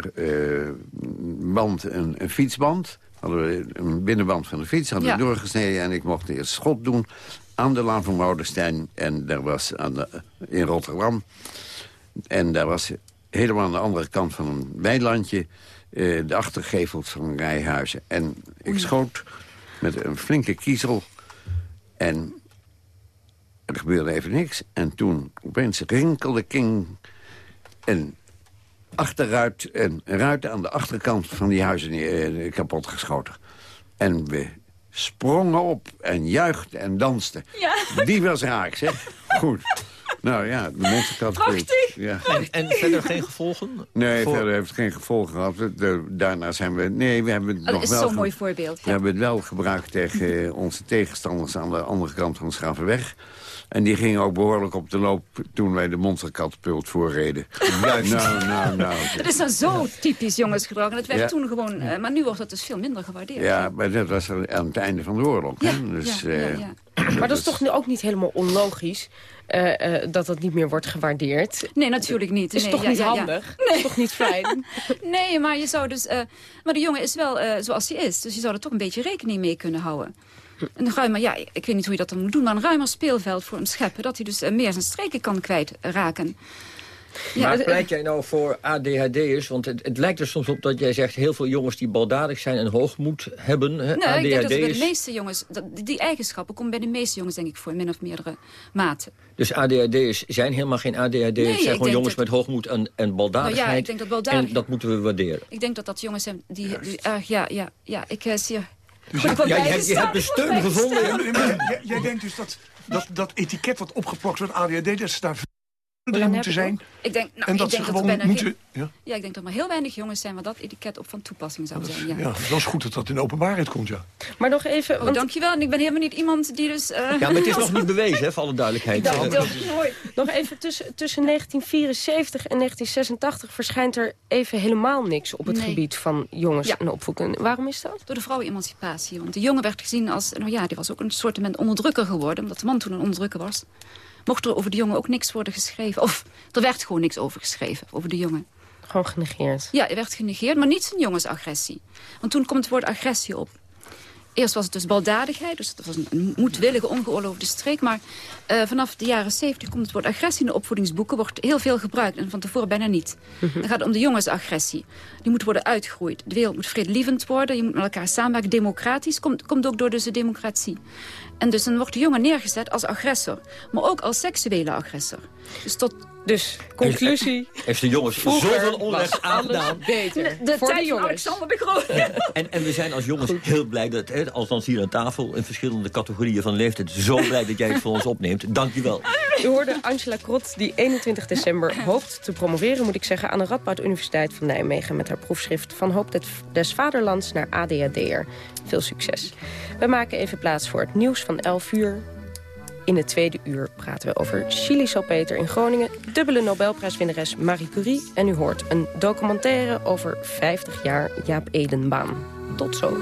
eh, band een, een fietsband. Hadden we een binnenband van de fiets, hadden we doorgesneden. En ik mocht eerst schot doen aan de Laan van Woudenstein. En daar was aan de, in Rotterdam. En daar was helemaal aan de andere kant van een weilandje... eh, de achtergevels van rijhuizen. En ik schoot met een flinke kiezel. En er gebeurde even niks. En toen opeens rinkelde King... En achteruit een ruit aan de achterkant van die huizen uh, kapot geschoten. En we sprongen op en juichten en dansten. Ja. Die was raak, zeg. Goed. [laughs] Nou ja, de monsterkat... Prachtig! Ja. En, en verder geen gevolgen? Nee, Voor- verder heeft het geen gevolgen gehad. De- daarna zijn we... Nee, we hebben het Oh, dat nog is wel... zo'n mooi voorbeeld. We Ja. hebben het wel gebruikt tegen eh, onze tegenstanders aan de andere kant van de Schavenweg. En die gingen ook behoorlijk op de loop toen wij de monsterkatpult voorreden. [laughs] Juist. Nou, nou, nou. Dat is dan zo typisch jongensgedrag. En dat werd Ja. toen gewoon... eh, maar nu wordt dat dus veel minder gewaardeerd. Ja, maar dat was aan het einde van de oorlog. Ja, hè? Dus, ja, ja, eh, ja. [clears throat] Maar dat is toch nu ook niet helemaal onlogisch... eh, eh, dat dat niet meer wordt gewaardeerd. Nee, natuurlijk niet. Is nee, toch ja, niet ja, ja. handig? Is toch niet fijn? [laughs] Nee, maar je zou dus... eh, maar de jongen is wel zoals hij is. Dus je zou er toch een beetje rekening mee kunnen houden. Een ruimer, ja, ik weet niet hoe je dat dan moet doen... maar een ruimer speelveld voor hem scheppen... dat hij dus meer zijn streken kan kwijtraken. Ja, maar pleit jij nou voor ADHD'ers? Want het, het lijkt er soms op dat jij zegt... heel veel jongens die baldadig zijn en hoogmoed hebben. Hè? Nee, ik denk dat bij de ADHD'ers. meeste jongens... Dat, die eigenschappen komen bij de meeste jongens, denk ik, voor in min of meerdere mate. Dus ADHD'ers zijn helemaal geen ADHD'ers. Nee, het zijn gewoon jongens dat- met hoogmoed en, en baldadigheid. Nou ja, ik denk dat baldadig- En dat moeten we waarderen. Ik denk dat dat jongens zijn die... die erg, ja, ja, ja, ik eh, zie... er Dus Ja, je hebt, je hebt een steun gevonden. Ja, jij, jij denkt dus dat, dat dat etiket wat opgeplakt wordt ADHD... dat ze daar moeten ik zijn... Ik denk, nou, en ik dat ze denk dat er gewoon moeten... Ja, Ja, ik denk dat er maar heel weinig jongens zijn waar dat etiket op van toepassing zou zijn. Ja. ja, dat is goed dat dat in de openbaarheid komt, ja. Maar nog even... Oh, want- dankjewel. En ik ben helemaal niet iemand die dus... eh, Ja, maar het is [laughs] nog niet bewezen, hè, voor alle duidelijkheid. Dat, dat is [laughs] mooi. Nog even, tussen, tussen 1974 en 1986 verschijnt er even helemaal niks op het Nee. gebied van jongens Ja. en opvoeden. Waarom is dat? Door de vrouwenemancipatie. Want de jongen werd gezien als... Nou ja, die was ook een soort onderdrukker geworden. Omdat de man toen een onderdrukker was. Mocht er over de jongen ook niks worden geschreven. Of er werd gewoon niks over geschreven, over de jongen. Gewoon genegeerd. Ja, er werd genegeerd, maar niet zijn jongensagressie. Want toen komt het woord agressie op. Eerst was het dus baldadigheid, dus dat was een- moedwillige, ongeoorloofde streek. Maar eh, vanaf de jaren 70 komt het woord agressie in de opvoedingsboeken. Wordt heel veel gebruikt en van tevoren bijna niet. Dan gaat het om de jongensagressie. Die moet worden uitgegroeid. De wereld moet vredelievend worden. Je moet met elkaar samenwerken. Democratisch komt, komt ook door dus de democratie. En dus dan wordt de jongen neergezet als agressor. Maar ook als seksuele agressor. Dus tot... Dus, conclusie. Heeft de jongens Vroeger zoveel onrecht aangedaan. beter. De voor tijd de. Alexander de. En, en we zijn als jongens heel blij dat, hè, althans hier aan tafel... in verschillende categorieën van leeftijd... zo blij dat jij het voor ons opneemt. Dank je wel. U hoorde Angela Krot, die 21 december hoopt te promoveren... moet ik zeggen, aan de Radboud Universiteit van Nijmegen... met haar proefschrift Van Hoop des- des Vaderlands naar ADHD'er. Veel succes. We maken even plaats voor het nieuws van 11 uur. In het tweede uur praten we over Chili Salpeter in Groningen... dubbele Nobelprijswinnares Marie Curie... en u hoort een documentaire over 50 jaar Jaap Edenbaan. Tot zo.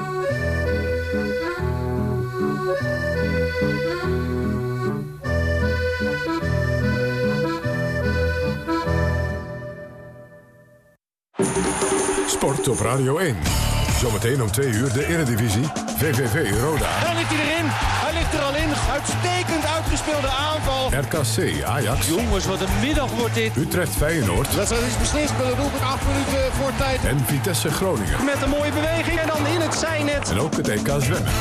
Sport op Radio 1. Zometeen om 2 uur de Eredivisie. VVV Roda. Daar ligt hij erin. Hij ligt er al in. Uitstekend uitgespeelde aanval. RKC Ajax. Jongens, wat een middag wordt dit. Utrecht Feyenoord. De wedstrijd is beslist met een doelpunt 8 minuten voor tijd. En Vitesse Groningen. Met een mooie beweging en dan in het zijnet. En ook het EK zwemmen.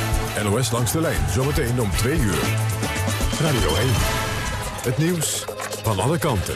NOS langs de lijn. Zometeen om 2 uur. Radio 1. Het nieuws van alle kanten.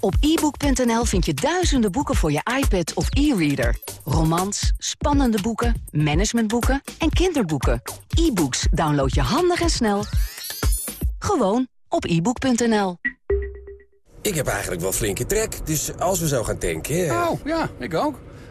Op ebook.nl vind je duizenden boeken voor je iPad of e-reader. Romans, spannende boeken, managementboeken en kinderboeken. E-books download je handig en snel. Gewoon op ebook.nl. Ik heb eigenlijk wel flinke trek, dus als we zo gaan tanken... Oh, ja, ik ook.